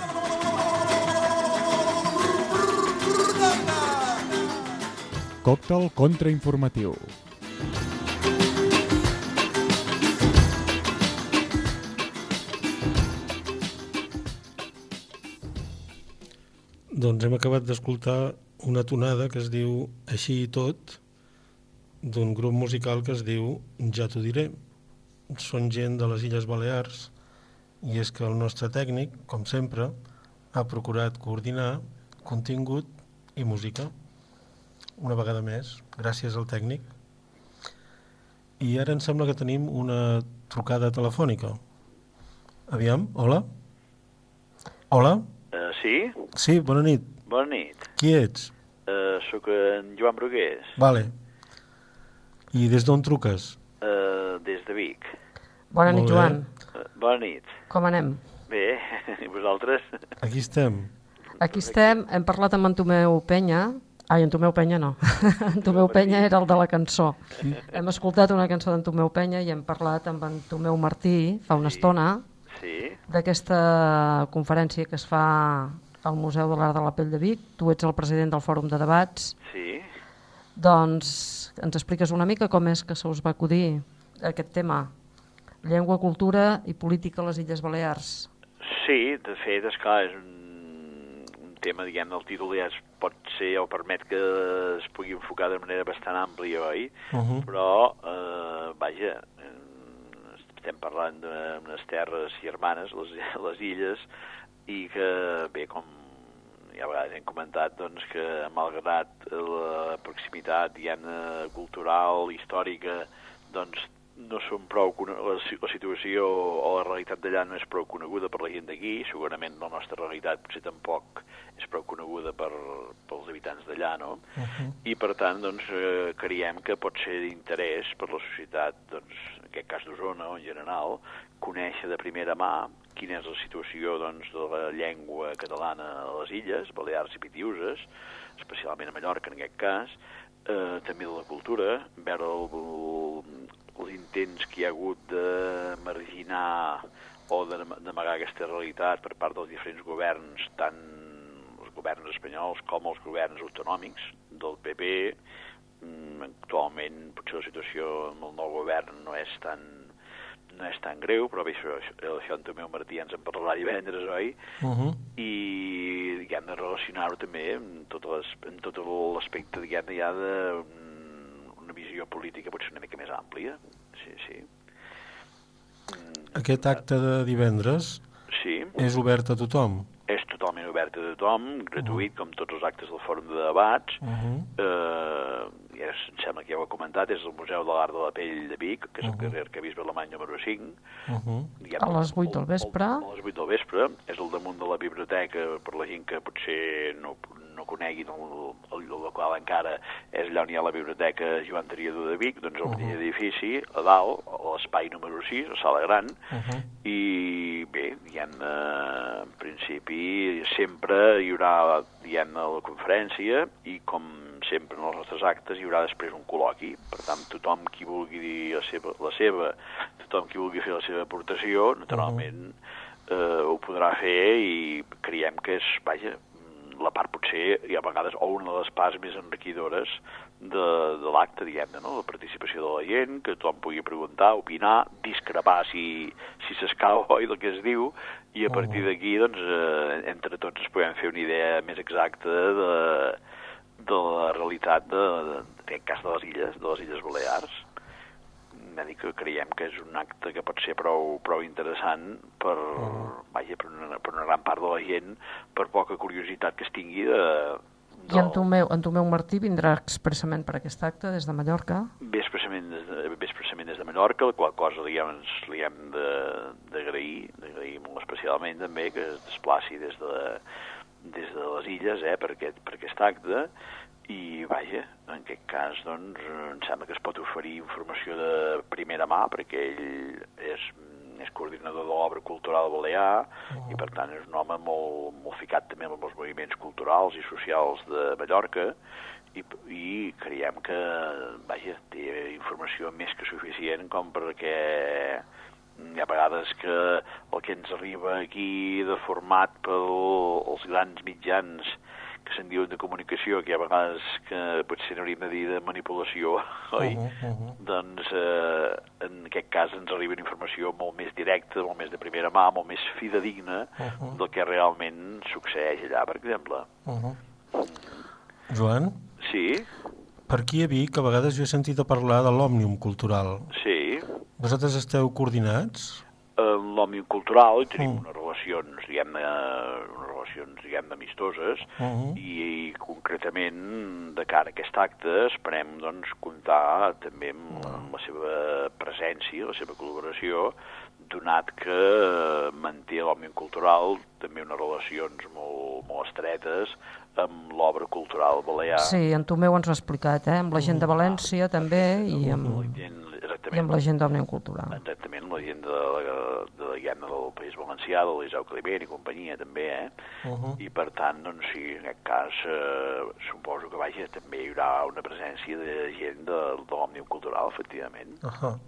còctel contrainformatiu. Doncs hem acabat d'escoltar una tonada que es diu Així i tot, d'un grup musical que es diu Ja t'ho diré. Són gent de les Illes Balears i és que el nostre tècnic, com sempre, ha procurat coordinar contingut i música. Una vegada més, gràcies al tècnic. I ara em sembla que tenim una trucada telefònica. Aviam, hola? Hola? Uh, sí? Sí, bona nit. Bona nit. Qui ets? Uh, sóc en Joan Brugués, Vale. I des d'on truques? uh, des de Vic. Bona nit. Joan. Bona nit. Com anem? Bé, i vosaltres? Aquí estem. Aquí estem, hem parlat amb en Tomeu Penya. Ai, en Tomeu Penya no. en Tomeu Penya era el de la cançó. Hem escoltat una cançó d'en Tomeu Penya i hem parlat amb en Tomeu Martí fa una estona Sí. d'aquesta conferència que es fa al Museu de l'Art de la Pell de Vic. Tu ets el president del Fòrum de Debats. Sí. Doncs ens expliques una mica com és que se us va acudir aquest tema. Llengua, cultura i política a les Illes Balears. Sí, de fet, esclar, és un, un tema, diguem el títol ja es pot ser o permet que es pugui enfocar de manera bastant àmplia, oi? Mhm. Però, eh, vaja, eh, estem parlant d'unes terres germanes, les, les illes, i que, bé, com ja a vegades hem comentat, doncs que malgrat la proximitat, diguem cultural, històrica, doncs no són prou... La, la situació o la realitat d'allà no és prou coneguda per la gent d'aquí, segurament la nostra realitat potser tampoc és prou coneguda per, pels habitants d'allà, no? Mhm. I per tant, doncs, eh, creiem que pot ser d'interès per la societat, doncs, en aquest cas d'Osona o en general, conèixer de primera mà quina és la situació doncs, de la llengua catalana a les illes, Balears i Pitiuses, especialment a Mallorca en aquest cas, eh, també de la cultura, veure el, els intents que hi ha hagut de marginar o d'amagar aquesta realitat per part dels diferents governs, tant els governs espanyols com els governs autonòmics del PP. Mm, Actualment potser la situació amb el nou govern no és tan no és tan greu, però bé, això, això, en Tomeu Martí ens en parlarà divendres, oi? Uh -huh. i diguem de relacionar-ho també amb tot, les, amb tot l'aspecte diguem ja de una visió política potser una mica més àmplia sí, sí. Aquest acte de divendres Sí. és obert a tothom. és totalment obert a tothom, gratuït, com tots els actes del Fòrum de Debats. Uh -huh. eh, i és, em sembla que ja ho he comentat, és el Museu de l'Art de la Pell de Vic, que és el Mhm. carrer Arcabisbe Alemany número 5. Uh -huh. Diguem, A les 8 del vespre. a les 8 del vespre, és al damunt de la biblioteca, per la gent que potser no, no conegui el, el, local encara, és allà on hi ha la biblioteca Joan Triador de Vic, doncs el Mhm. mateix edifici, a dalt, a l'espai número 6, a Sala Gran, Uh -huh. i bé, diguem en principi sempre hi haurà diguem la conferència i com sempre en els nostres actes hi haurà després un col·loqui per tant tothom qui vulgui dir la seva, la seva tothom qui vulgui fer la seva aportació naturalment eh, ho podrà fer i creiem que és, vaja, la part potser, i a vegades, o una de les parts més enriquidores de, de l'acte, diguem-ne, no? la participació de la gent, que tothom pugui preguntar, opinar, discrepar si, si s'escau oi del que es diu, i a partir d'aquí, doncs, eh, entre tots ens podem fer una idea més exacta de, de la realitat, de, de, en aquest cas de les illes, de les Illes Balears. M'ha dit que creiem que és un acte que pot ser prou, prou interessant per, vaja, per, una, per una gran part de la gent, per poca curiositat que es tingui de, I en Tomeu, en Tomeu Martí vindrà expressament per aquest acte des de Mallorca. ve expressament des de, ve expressament des de Mallorca, la qual cosa diguem, ens li hem de- d'agrair, d'agrair molt especialment també que es desplaci des de, des de les illes eh, per, aquest, per aquest acte i vaja, en aquest cas doncs, em sembla que es pot oferir informació de primera mà perquè ell és, és coordinador de l'obra cultural balear i per tant és un home molt, molt ficat també amb els moviments culturals i socials de Mallorca i, i creiem que vaja, té informació més que suficient com perquè hi ha vegades que el que ens arriba aquí de format pels grans mitjans que se'n diuen de comunicació, que hi ha vegades que potser n'hauríem de dir de manipulació, oi? Uh -huh, uh -huh. Doncs eh, en aquest cas ens arriba una informació molt més directa, molt més de primera mà, molt més fidedigna Uh -huh. del que realment succeeix allà, per exemple. Uh -huh. Joan, Sí, per aquí a Vic a vegades jo he sentit a parlar de l'òmnium cultural. sí. Vosaltres esteu coordinats? En l'òmnium cultural hi tenim Mm. unes relacions, diguem-ne, relacions, diguem-ne, amistoses, Uh -huh. i, i concretament de cara a aquest acte esperem doncs, comptar també amb, amb la seva presència, la seva col·laboració, donat que eh, manté l'Òmnium Cultural també unes relacions molt, molt estretes amb l'obra cultural balear. Sí, en Tomeu ens ho ha explicat, eh? amb la gent de València també i amb, i amb la gent d'Òmnium Cultural. exactament la gent de, de, de, diguem del País Valencià, de l'Isau Climent i companyia també, eh? Uh -huh. I per tant, doncs sí, en aquest cas eh, suposo que vaja, també hi haurà una presència de gent de, de l'Òmnium Cultural, efectivament. Uh -huh.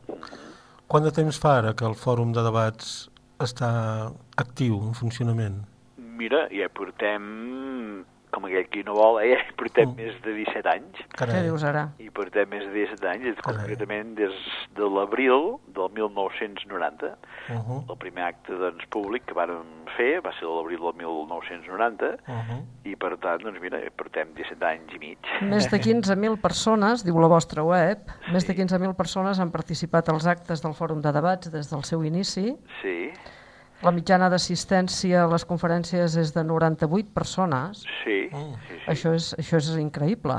Quant de temps fa ara que el fòrum de debats està actiu, en funcionament? Mira, ja portem, com aquell qui no vol, eh? portem Mm. més de 17 anys. Què dius ara? I portem més de 17 anys, és concretament des de l'abril del 1990. Uh -huh. El primer acte doncs, públic que vàrem fer va ser l'abril del 1990 Uh -huh. i per tant, doncs mira, portem 17 anys i mig. Més de 15.000 persones, diu la vostra web, més de 15.000 persones han participat als actes del Fòrum de Debats des del seu inici. Sí, La mitjana d'assistència a les conferències és de 98 persones. sí, Mm. sí, sí. Això és, això és increïble.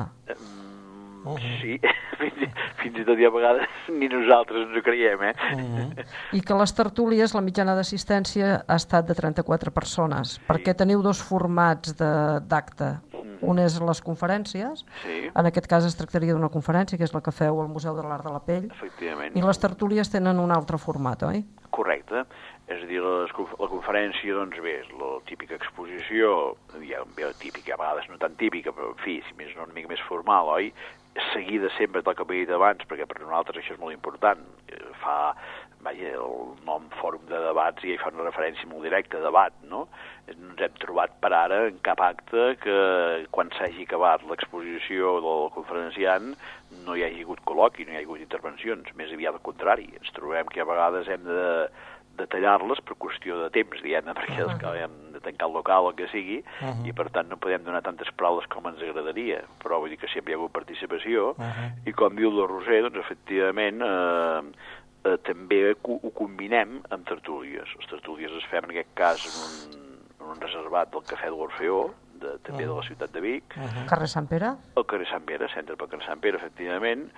Mm, Sí, fins i tot hi ha vegades ni nosaltres ens ho creiem, eh? I que les tertúlies, la mitjana d'assistència ha estat de 34 persones, perquè teniu dos formats de- d'acte. Un és les conferències, Sí. en aquest cas es tractaria d'una conferència, que és la que feu al Museu de l'Art de la Pell, i les tertúlies tenen un altre format, oi? Correcte. És a dir, conf- la conferència, doncs bé, és la típica exposició, ja, bé, típica, a vegades no tan típica, però en fi, si més no una mica més formal, oi? Seguida sempre del que he dit abans, perquè per nosaltres això és molt important. Eh, Fa, vaja, el nom Fòrum de Debats i hi fa una referència molt directa, debat, no? No ens hem trobat per ara en cap acte que quan s'hagi acabat l'exposició del conferenciant no hi hagi hagut col·loqui, no hi hagi hagut intervencions, més aviat al contrari. Ens trobem que a vegades hem de detallar-les per qüestió de temps, diguem-ne, perquè els que hem de tancar el local o el que sigui, Mhm. i per tant no podem donar tantes paraules com ens agradaria, però vull dir que sempre hi ha hagut participació, i com diu la Roser, doncs efectivament eh, eh, també co- ho combinem amb tertúlies. Les tertúlies es fem en aquest cas en un, en un reservat del Cafè de l'Orfeó, de, també de la ciutat de Vic, Carrer Sant Pere? al carrer Sant Pere, centre pel carrer Sant Pere, efectivament,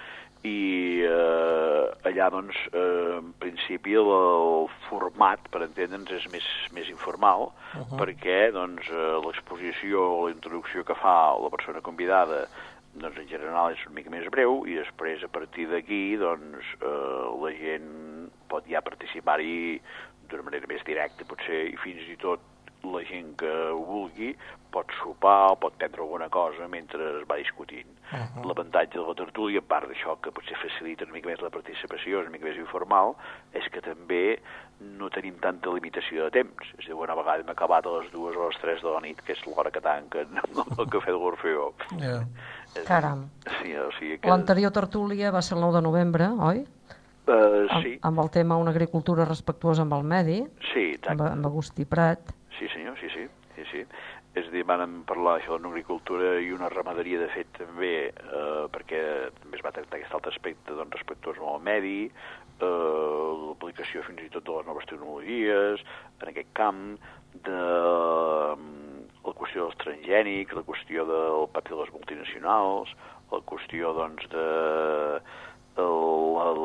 i eh, allà, doncs, eh, en principi el, el format, per entendre'ns, és més, més informal, Mhm. perquè doncs, eh, l'exposició, la introducció que fa la persona convidada, doncs, en general és una mica més breu, i després, a partir d'aquí, doncs, eh, la gent pot ja participar-hi d'una manera més directa, potser, i fins i tot la gent que ho vulgui pot sopar o pot prendre alguna cosa mentre es va discutint. Mhm. L'avantatge de la tertúlia, a part d'això que potser facilita una mica més la participació, és una mica més informal, és que també no tenim tanta limitació de temps. És a dir, una vegada hem acabat a les dues o a les tres de la nit, que és l'hora que tanquen el cafè de l'Orfeó. Ja. És- Caram. Sí, o sigui que... L'anterior tertúlia va ser el 9 de novembre, oi? Uh, Amb- sí, Amb el tema Una agricultura respectuosa amb el medi, sí, amb, exacte. amb Agustí Prat. Sí, senyor, sí, sí. sí, sí. És a dir, vam parlar això de l'agricultura i una ramaderia, de fet, també, eh, perquè també es va tractar aquest altre aspecte doncs, respectuós amb el medi, eh, l'aplicació fins i tot de les noves tecnologies en aquest camp, de mm, la qüestió dels transgènics, la qüestió del paper de les multinacionals, la qüestió, doncs, de el, el,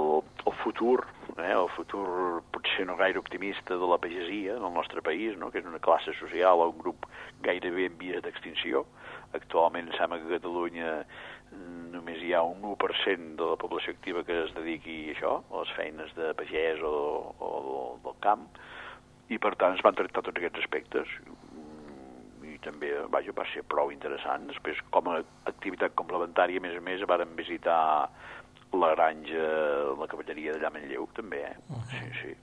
el futur, eh, el futur potser no gaire optimista de la pagesia en el nostre país, no? que és una classe social o un grup gairebé en vies d'extinció. Actualment em sembla que a Catalunya mm, només hi ha un 1% de la població activa que es dediqui a això, a les feines de pagès o, o del, del camp, i per tant es van tractar tots aquests aspectes Mm, i també vaja, va ser prou interessant. Després, com a activitat complementària, a més a més, vàrem visitar la granja, la cavalleria d'allà a Manlleu, també, eh? Sí, sí.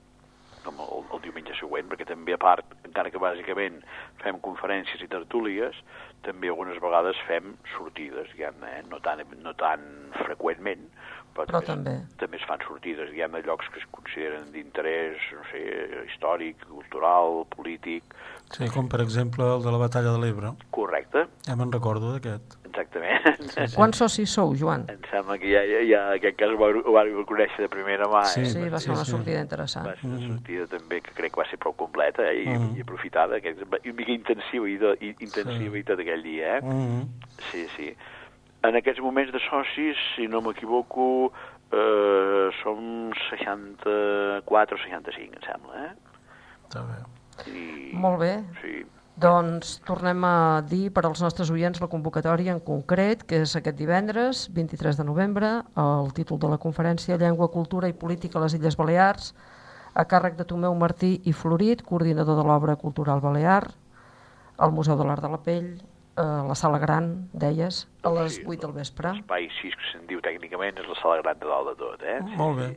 Com el, el diumenge següent, perquè també a part, encara que bàsicament fem conferències i tertúlies, també algunes vegades fem sortides, diguem-ne, eh? no, tan, no tan freqüentment, però, Però també. també es fan sortides, diguem de llocs que es consideren d'interès, no sé, històric, cultural, polític, Sí, com per exemple el de la batalla de l'Ebre. correcte, Ja me'n recordo d'aquest. Exactament. Quants socis sou, Joan? Em sembla que ja, ja, ja aquest cas ho ho vau conèixer de primera mà. Sí, eh? Sí, va ser una sí. sortida interessant. Va ser una sortida també que crec que va ser prou completa eh? I, Mhm. i aprofitada, que és una mica intensiva i, de, i intensiva i tot aquell dia, eh? Mhm. Sí, sí. En aquests moments de socis, si no m'equivoco, eh, som 64 o 65, em sembla, eh? Està bé. I, Molt bé. Sí. Doncs tornem a dir per als nostres oients la convocatòria en concret, que és aquest divendres, 23 de novembre, el títol de la conferència Llengua, Cultura i Política a les Illes Balears, a càrrec de Tomeu Martí i Florit, coordinador de l'obra cultural balear, al Museu de l'Art de la Pell, a la Sala Gran, deies, a les 8 del vespre. Espai 6, que se'n diu tècnicament, és la sala gran de dalt de tot, eh? Molt bé.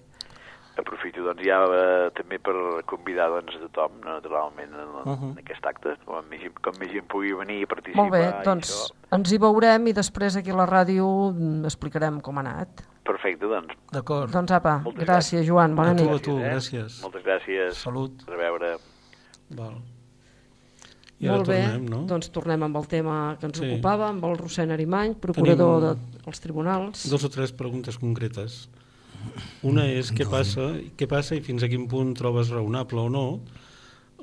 Aprofito doncs ja eh, també per convidar doncs, a tothom naturalment en, uh Mhm. en aquest acte, com més, com més gent pugui venir i participar. Molt bé, doncs això. ens hi veurem i després aquí a la ràdio mm, explicarem com ha anat. Perfecte, doncs. D'acord. Doncs apa, Moltes gràcies Joan, bona A tu, nit. a tu, eh? gràcies. Moltes gràcies. Salut. A veure. Val. I ara Molt bé, tornem, no? doncs tornem amb el tema que ens Sí. ocupava, amb el Rossèn Arimany, procurador Tenim- dels tribunals. Dos o tres preguntes concretes. Una és què passa, què passa i fins a quin punt trobes raonable o no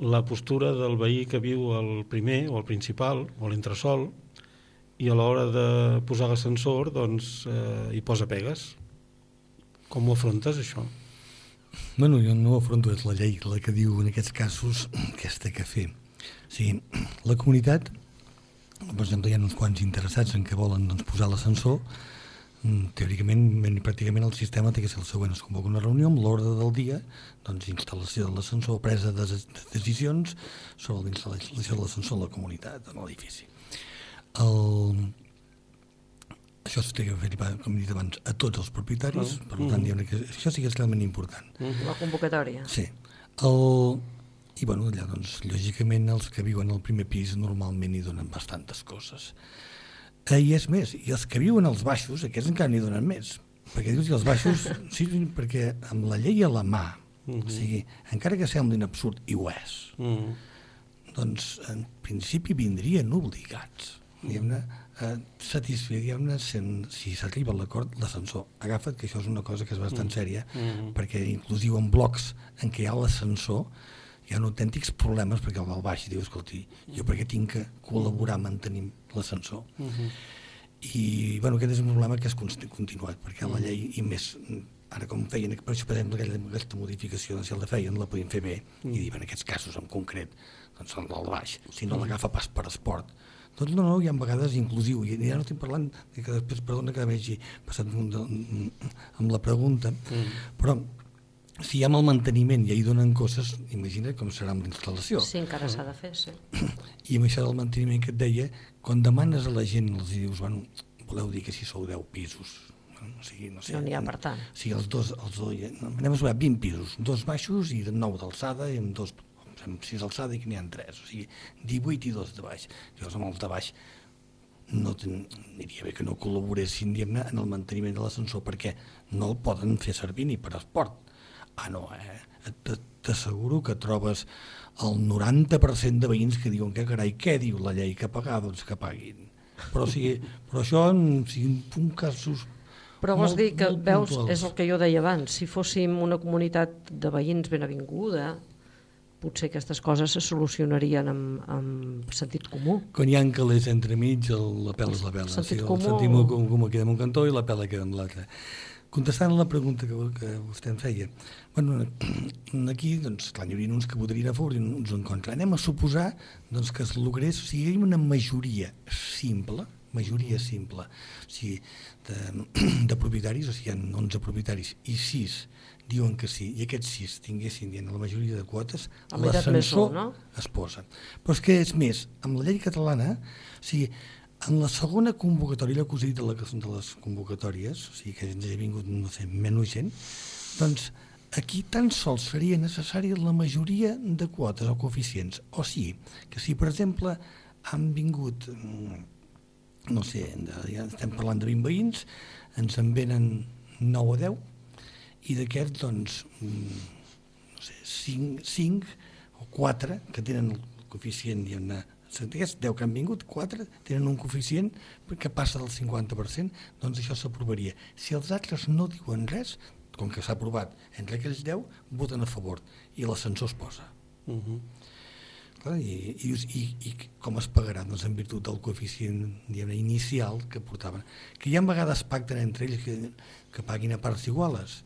la postura del veí que viu al primer o al principal o a l'entresol i a l'hora de posar l'ascensor doncs, eh, hi posa pegues. Com ho afrontes, això? Bueno, jo no ho afronto, és la llei la que diu en aquests casos què es té que fer. O sigui, la comunitat, per exemple, hi ha uns quants interessats en què volen doncs, posar l'ascensor, teòricament, ben- pràcticament el sistema té que ser el següent, es convoca una reunió amb l'ordre del dia, doncs instal·lació de l'ascensor, presa de decisions sobre la instal·lació de l'ascensor en la comunitat, en l'edifici. El... Això s'ha de fer, com he dit abans, a tots els propietaris, Mm. per tant, diguem que això sí que és realment important. La convocatòria. Sí. El... I bueno, allà doncs, lògicament els que viuen al primer pis normalment hi donen bastantes coses. Eh, I és més, i els que viuen als baixos, aquests encara n'hi donen més. Perquè dius que els baixos, sí, perquè amb la llei a la mà, Mhm. o sigui, encara que semblin absurd, i ho és, Mm. doncs en principi vindrien obligats diguem-ne, a satisfer, diguem-ne, si s'arriba a l'acord, l'ascensor. Agafa't que això és una cosa que és bastant Mm. sèria, Mhm. perquè inclusiu en blocs en què hi ha l'ascensor hi ha autèntics problemes perquè el del baix diu, escolti, jo perquè tinc que col·laborar mantenint l'ascensor. Mhm. I bueno, aquest és un problema que és continuat, perquè la llei, i més, ara com feien, per això, per exemple, aquella, aquesta modificació, si la feien, la podien fer bé, Mm. i dir, en aquests casos en concret, doncs el del baix, si no l'agafa pas per esport, doncs no, no, hi ha vegades inclusiu, i ja no estic parlant de que després, perdona que m'hagi passat un de, amb la pregunta, Mm. però si hi ha mal manteniment i ahir donen coses, imagina com serà amb l'instal·lació. Sí, encara s'ha de fer, sí. I amb això del manteniment que et deia, quan demanes a la gent, els dius, bueno, voleu dir que si sou 10 pisos, no? o sigui, no sé. No n'hi ha per tant. O sigui, els dos, els dos, no, anem a saber, 20 pisos, dos baixos i 9 d'alçada i amb dos, amb 6 d'alçada i que n'hi ha 3, o sigui, 18 i 2 de baix. Llavors amb els de baix no ten, diria bé que no col·laboressin en el manteniment de l'ascensor perquè no el poden fer servir ni per esport. Ah, no, eh? T'asseguro que trobes el 90% de veïns que diuen que carai, què diu la llei que pagar? Doncs que paguin. Però, sigui, però això en siguin un casos Però vols molt- dir que, veus, puntuals. és el que jo deia abans, si fóssim una comunitat de veïns ben avinguda, potser aquestes coses se solucionarien amb, amb sentit comú. Quan hi ha calés entremig, el- la pela és la pela. Sentit el comú. sentit comú, comú queda en un cantó i la pela queda en l'altre. Contestant a la pregunta que, que vostè em feia, bueno, aquí, doncs, clar, hi hauria uns que votarien a favor i uns en contra. Anem a suposar doncs, que es logrés, o sigui, hi hauria una majoria simple, majoria simple, o sigui, de, de propietaris, o sigui, hi ha 11 propietaris i 6 diuen que sí, i aquests 6 tinguessin dient, la majoria de quotes, l'ascensor no? es posa. Però és que és més, amb la llei catalana, o sigui, en la segona convocatòria, allò que us he dit de, la, de les convocatòries, o sigui que ens ha vingut, no sé, menys gent, doncs aquí tan sols seria necessària la majoria de quotes o coeficients. O sigui, que si per exemple han vingut, mm, no sé, ja estem parlant de 20 veïns, ens en venen 9 o 10, i d'aquests, doncs, mm, no sé, 5, 5 o 4 que tenen el coeficient, diguem-ne, d'aquests 10 que han vingut, 4 tenen un coeficient que passa del 50%, doncs això s'aprovaria. Si els altres no diuen res, com que s'ha aprovat entre aquells 10, voten a favor i l'ascensor es posa. Uh -huh. Clar, i, i, i, I com es pagarà? Doncs en virtut del coeficient diguem, inicial que portaven. Que hi ha vegades pacten entre ells que, que paguin a parts iguales,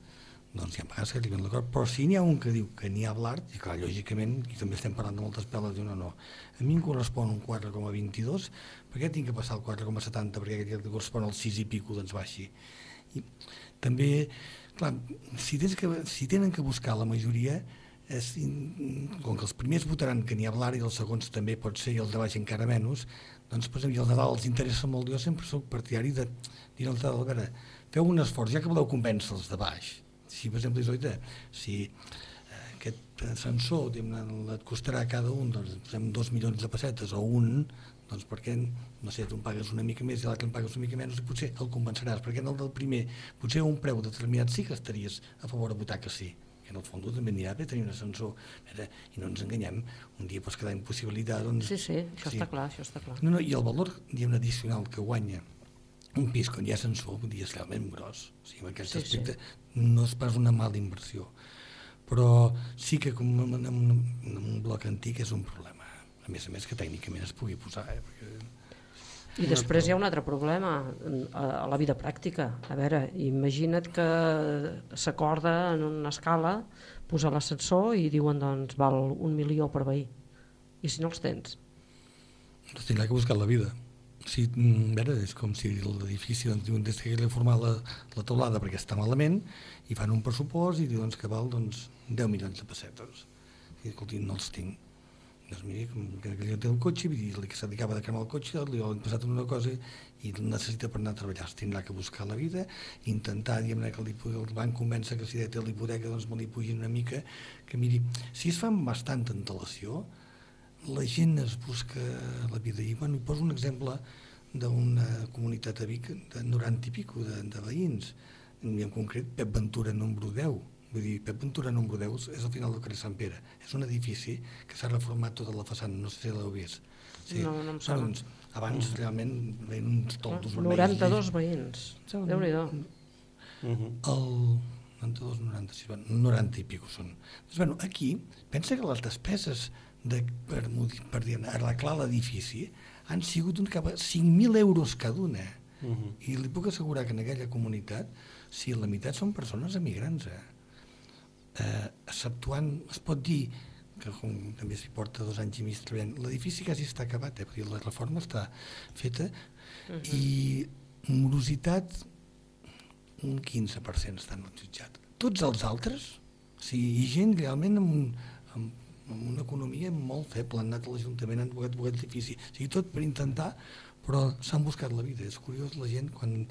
doncs hi ha vegades que arriben l'acord, però si n'hi ha un que diu que n'hi ha l'art, i clar, lògicament, i també estem parlant de moltes peles, diu no, no, a mi em correspon un 4,22, per què tinc que passar el 4,70, perquè aquest que correspon al 6 i pico, doncs baixi. I també, clar, si, tens que, si tenen que buscar la majoria, és, com que els primers votaran que n'hi ha l'art i els segons també pot ser i els de baix encara menys, doncs per exemple, i els de dalt els interessa molt, jo sempre sóc partidari de dir al de dalt, a veure, feu un esforç, ja que voleu convèncer els de baix, si per exemple dius, oita, si eh, aquest diguem-ne, et costarà a cada un doncs, posem dos milions de pessetes o un, doncs perquè, no sé, tu em pagues una mica més i l'altre em pagues una mica menys i potser el convenceràs, perquè en el del primer potser a un preu determinat sí que estaries a favor de votar que sí, que en el fons també anirà bé tenir un ascensor, veure, i no ens enganyem, un dia pots quedar impossibilitat. Doncs, Sí, sí, això està clar, això està clar. No, no, I el valor diguem addicional que guanya un pis quan hi ha ascensor, vull dir, és realment gros. O sigui, en aquest Sí, sí, aspecte sí. No és pas una mala inversió. Però sí que com en, un- en un bloc antic és un problema. A més a més que tècnicament es pugui posar, eh? perquè I després hi ha un altre problema a, a la vida pràctica. A veure, imagina't que s'acorda en una escala posar l'ascensor i diuen doncs val un milió per veí. I si no els tens? Doncs tindrà que buscar la vida. Sí, mm, veure, és com si l'edifici doncs, diuen des que li formar la, la teulada perquè està malament i fan un pressupost i diuen doncs, que val doncs, 10 milions de pessetes. I escolti, no els tinc. Doncs miri, com que aquell té el cotxe, dir, li que acaba de cremar el cotxe, li han passat una cosa i necessita per anar a treballar. Es tindrà que buscar la vida, intentar, diguem que el, el banc convença que si té l'hipoteca doncs me li pugin una mica, que miri, si es fa amb bastant antelació, la gent es busca la vida. I bueno, poso un exemple d'una comunitat a Vic de 90 i pico de, de veïns, i en concret Pep Ventura número 10. Vull dir, Pep Ventura número 10 és al final del carrer Sant Pere. És un edifici que s'ha reformat tota la façana, no sé si l'heu vist. Sí. No, no em sembla. Doncs, abans realment veien uns toldos 92 veïns, Déu-n'hi-do. El 92, 90, sí, bueno, 90 i pico són. Doncs, bueno, aquí, pensa que les despeses de, per, per dir, arreglar l'edifici han sigut un cap a 5.000 euros cada una. Uh -huh. I li puc assegurar que en aquella comunitat, si la meitat són persones emigrants, eh? eh exceptuant, es pot dir que com també s'hi porta dos anys i mig treballant, l'edifici quasi està acabat, eh? la reforma està feta, Mhm. i morositat un 15% estan al jutjat. Tots els altres, o sigui, i gent realment amb, un, amb, una economia molt feble, han anat a l'Ajuntament, han buscat un edifici, o sigui, tot per intentar, però s'han buscat la vida. És curiós la gent quan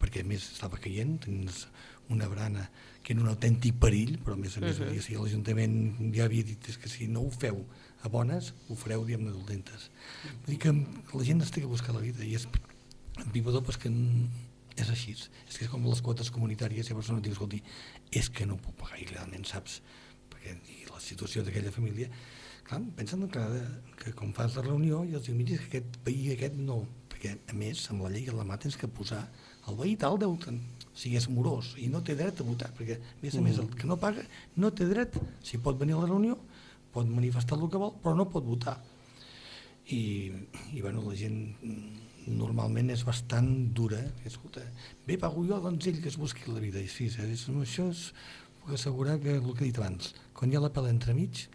perquè a més estava caient, tenies una brana que era un autèntic perill, però a més a més uh -huh. si l'Ajuntament ja havia dit és que si no ho feu a bones, ho fareu diguem-ne dolentes. Vull dir que la gent es té que buscar la vida i és vivador pues, que n- és així. És que és com les quotes comunitàries, llavors no et dius, escolti, és que no ho puc pagar i realment saps, i la situació d'aquella família, clar, pensen que, que com fas la reunió i els dius, mira, que aquest veí aquest no, perquè a més, amb la llei a la mà tens que posar el veí tal deu o sigui, és morós i no té dret a votar, perquè a més a més el que no paga no té dret, si pot venir a la reunió, pot manifestar el que vol, però no pot votar. I, i bueno, la gent mm, normalment és bastant dura. Escolta, bé, pago jo, doncs ell que es busqui la vida. I sí, és, això és, puc assegurar que el que he dit abans, quan hi ha la pela entremig,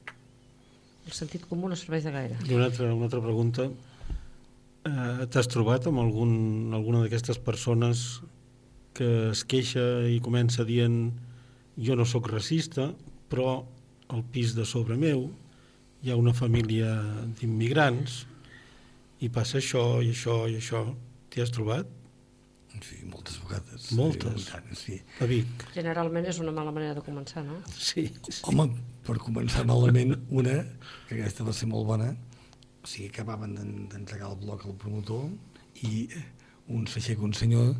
El sentit comú no serveix de gaire. I una altra, una altra pregunta. Eh, T'has trobat amb algun, alguna d'aquestes persones que es queixa i comença dient jo no sóc racista, però al pis de sobre meu hi ha una família d'immigrants i passa això i això i això. T'hi has trobat? Sí, moltes vegades. Moltes? Sí, tant, sí. A Vic? Generalment és una mala manera de començar, no? Sí. Home, per començar malament, una, que aquesta va ser molt bona, o sigui, acabaven d'en- d'entregar el bloc al promotor i un s'aixeca un senyor,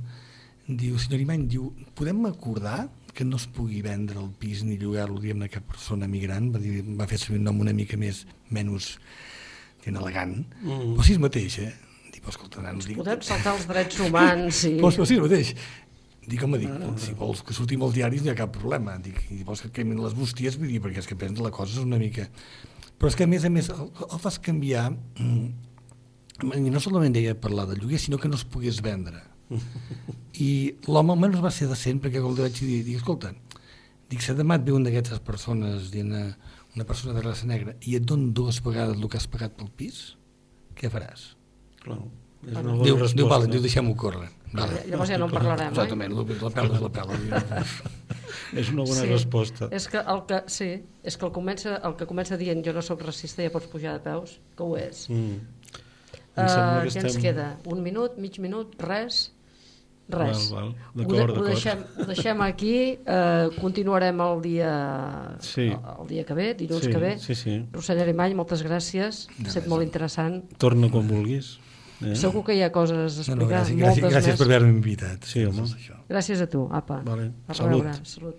diu, senyor Imany, diu, podem acordar que no es pugui vendre el pis ni llogar-lo, diguem-ne, a cap persona migrant, va, dir, va fer servir un nom una mica més, menys elegant, Mm. però sí el mateix, eh? Dic, però escolta, nens, dic, Podem saltar els drets humans i... Que sí, el mateix? Dic, home, dic, si vols que sortim als diaris no hi ha cap problema. Dic, i vols que quemin les bústies, vull dir, perquè és que prens la cosa és una mica... Però és que, a més a més, el, el fas canviar... mm, I no solament deia parlar de lloguer, sinó que no es pogués vendre. I l'home almenys va ser decent, perquè quan li vaig dir, dic, escolta, dic, si demà et ve una d'aquestes persones, dient una persona de raça negra, i et don dues vegades el que has pagat pel pis, què faràs? Clar, és una bona Diu, resposta. diu, vale, diu, deixem-ho córrer. Vale. Llavors ja no en parlarem, oi? Exactament, la, la pela és la pela. És una bona resposta. És que el que, sí, és que el, comença, el que comença dient jo no sóc racista ja pots pujar de peus, que ho és. Mm. Uh, que ja ens estem- queda un minut, mig minut, res, res. Val, val. Ho, de, ho, deixem, ho deixem aquí, uh, continuarem el dia, Sí. el, el dia que ve, dilluns Sí, que ve. sí, sí. Rossell Arimany, moltes gràcies, ha estat molt interessant. Torna quan vulguis. Eh? Segur que hi ha coses a No, explicar, no, gràcies, gràcies, gràcies més. per haver-me invitat. Sí, home. Gràcies a tu, apa. Vale. A Salut. reveure. Salut.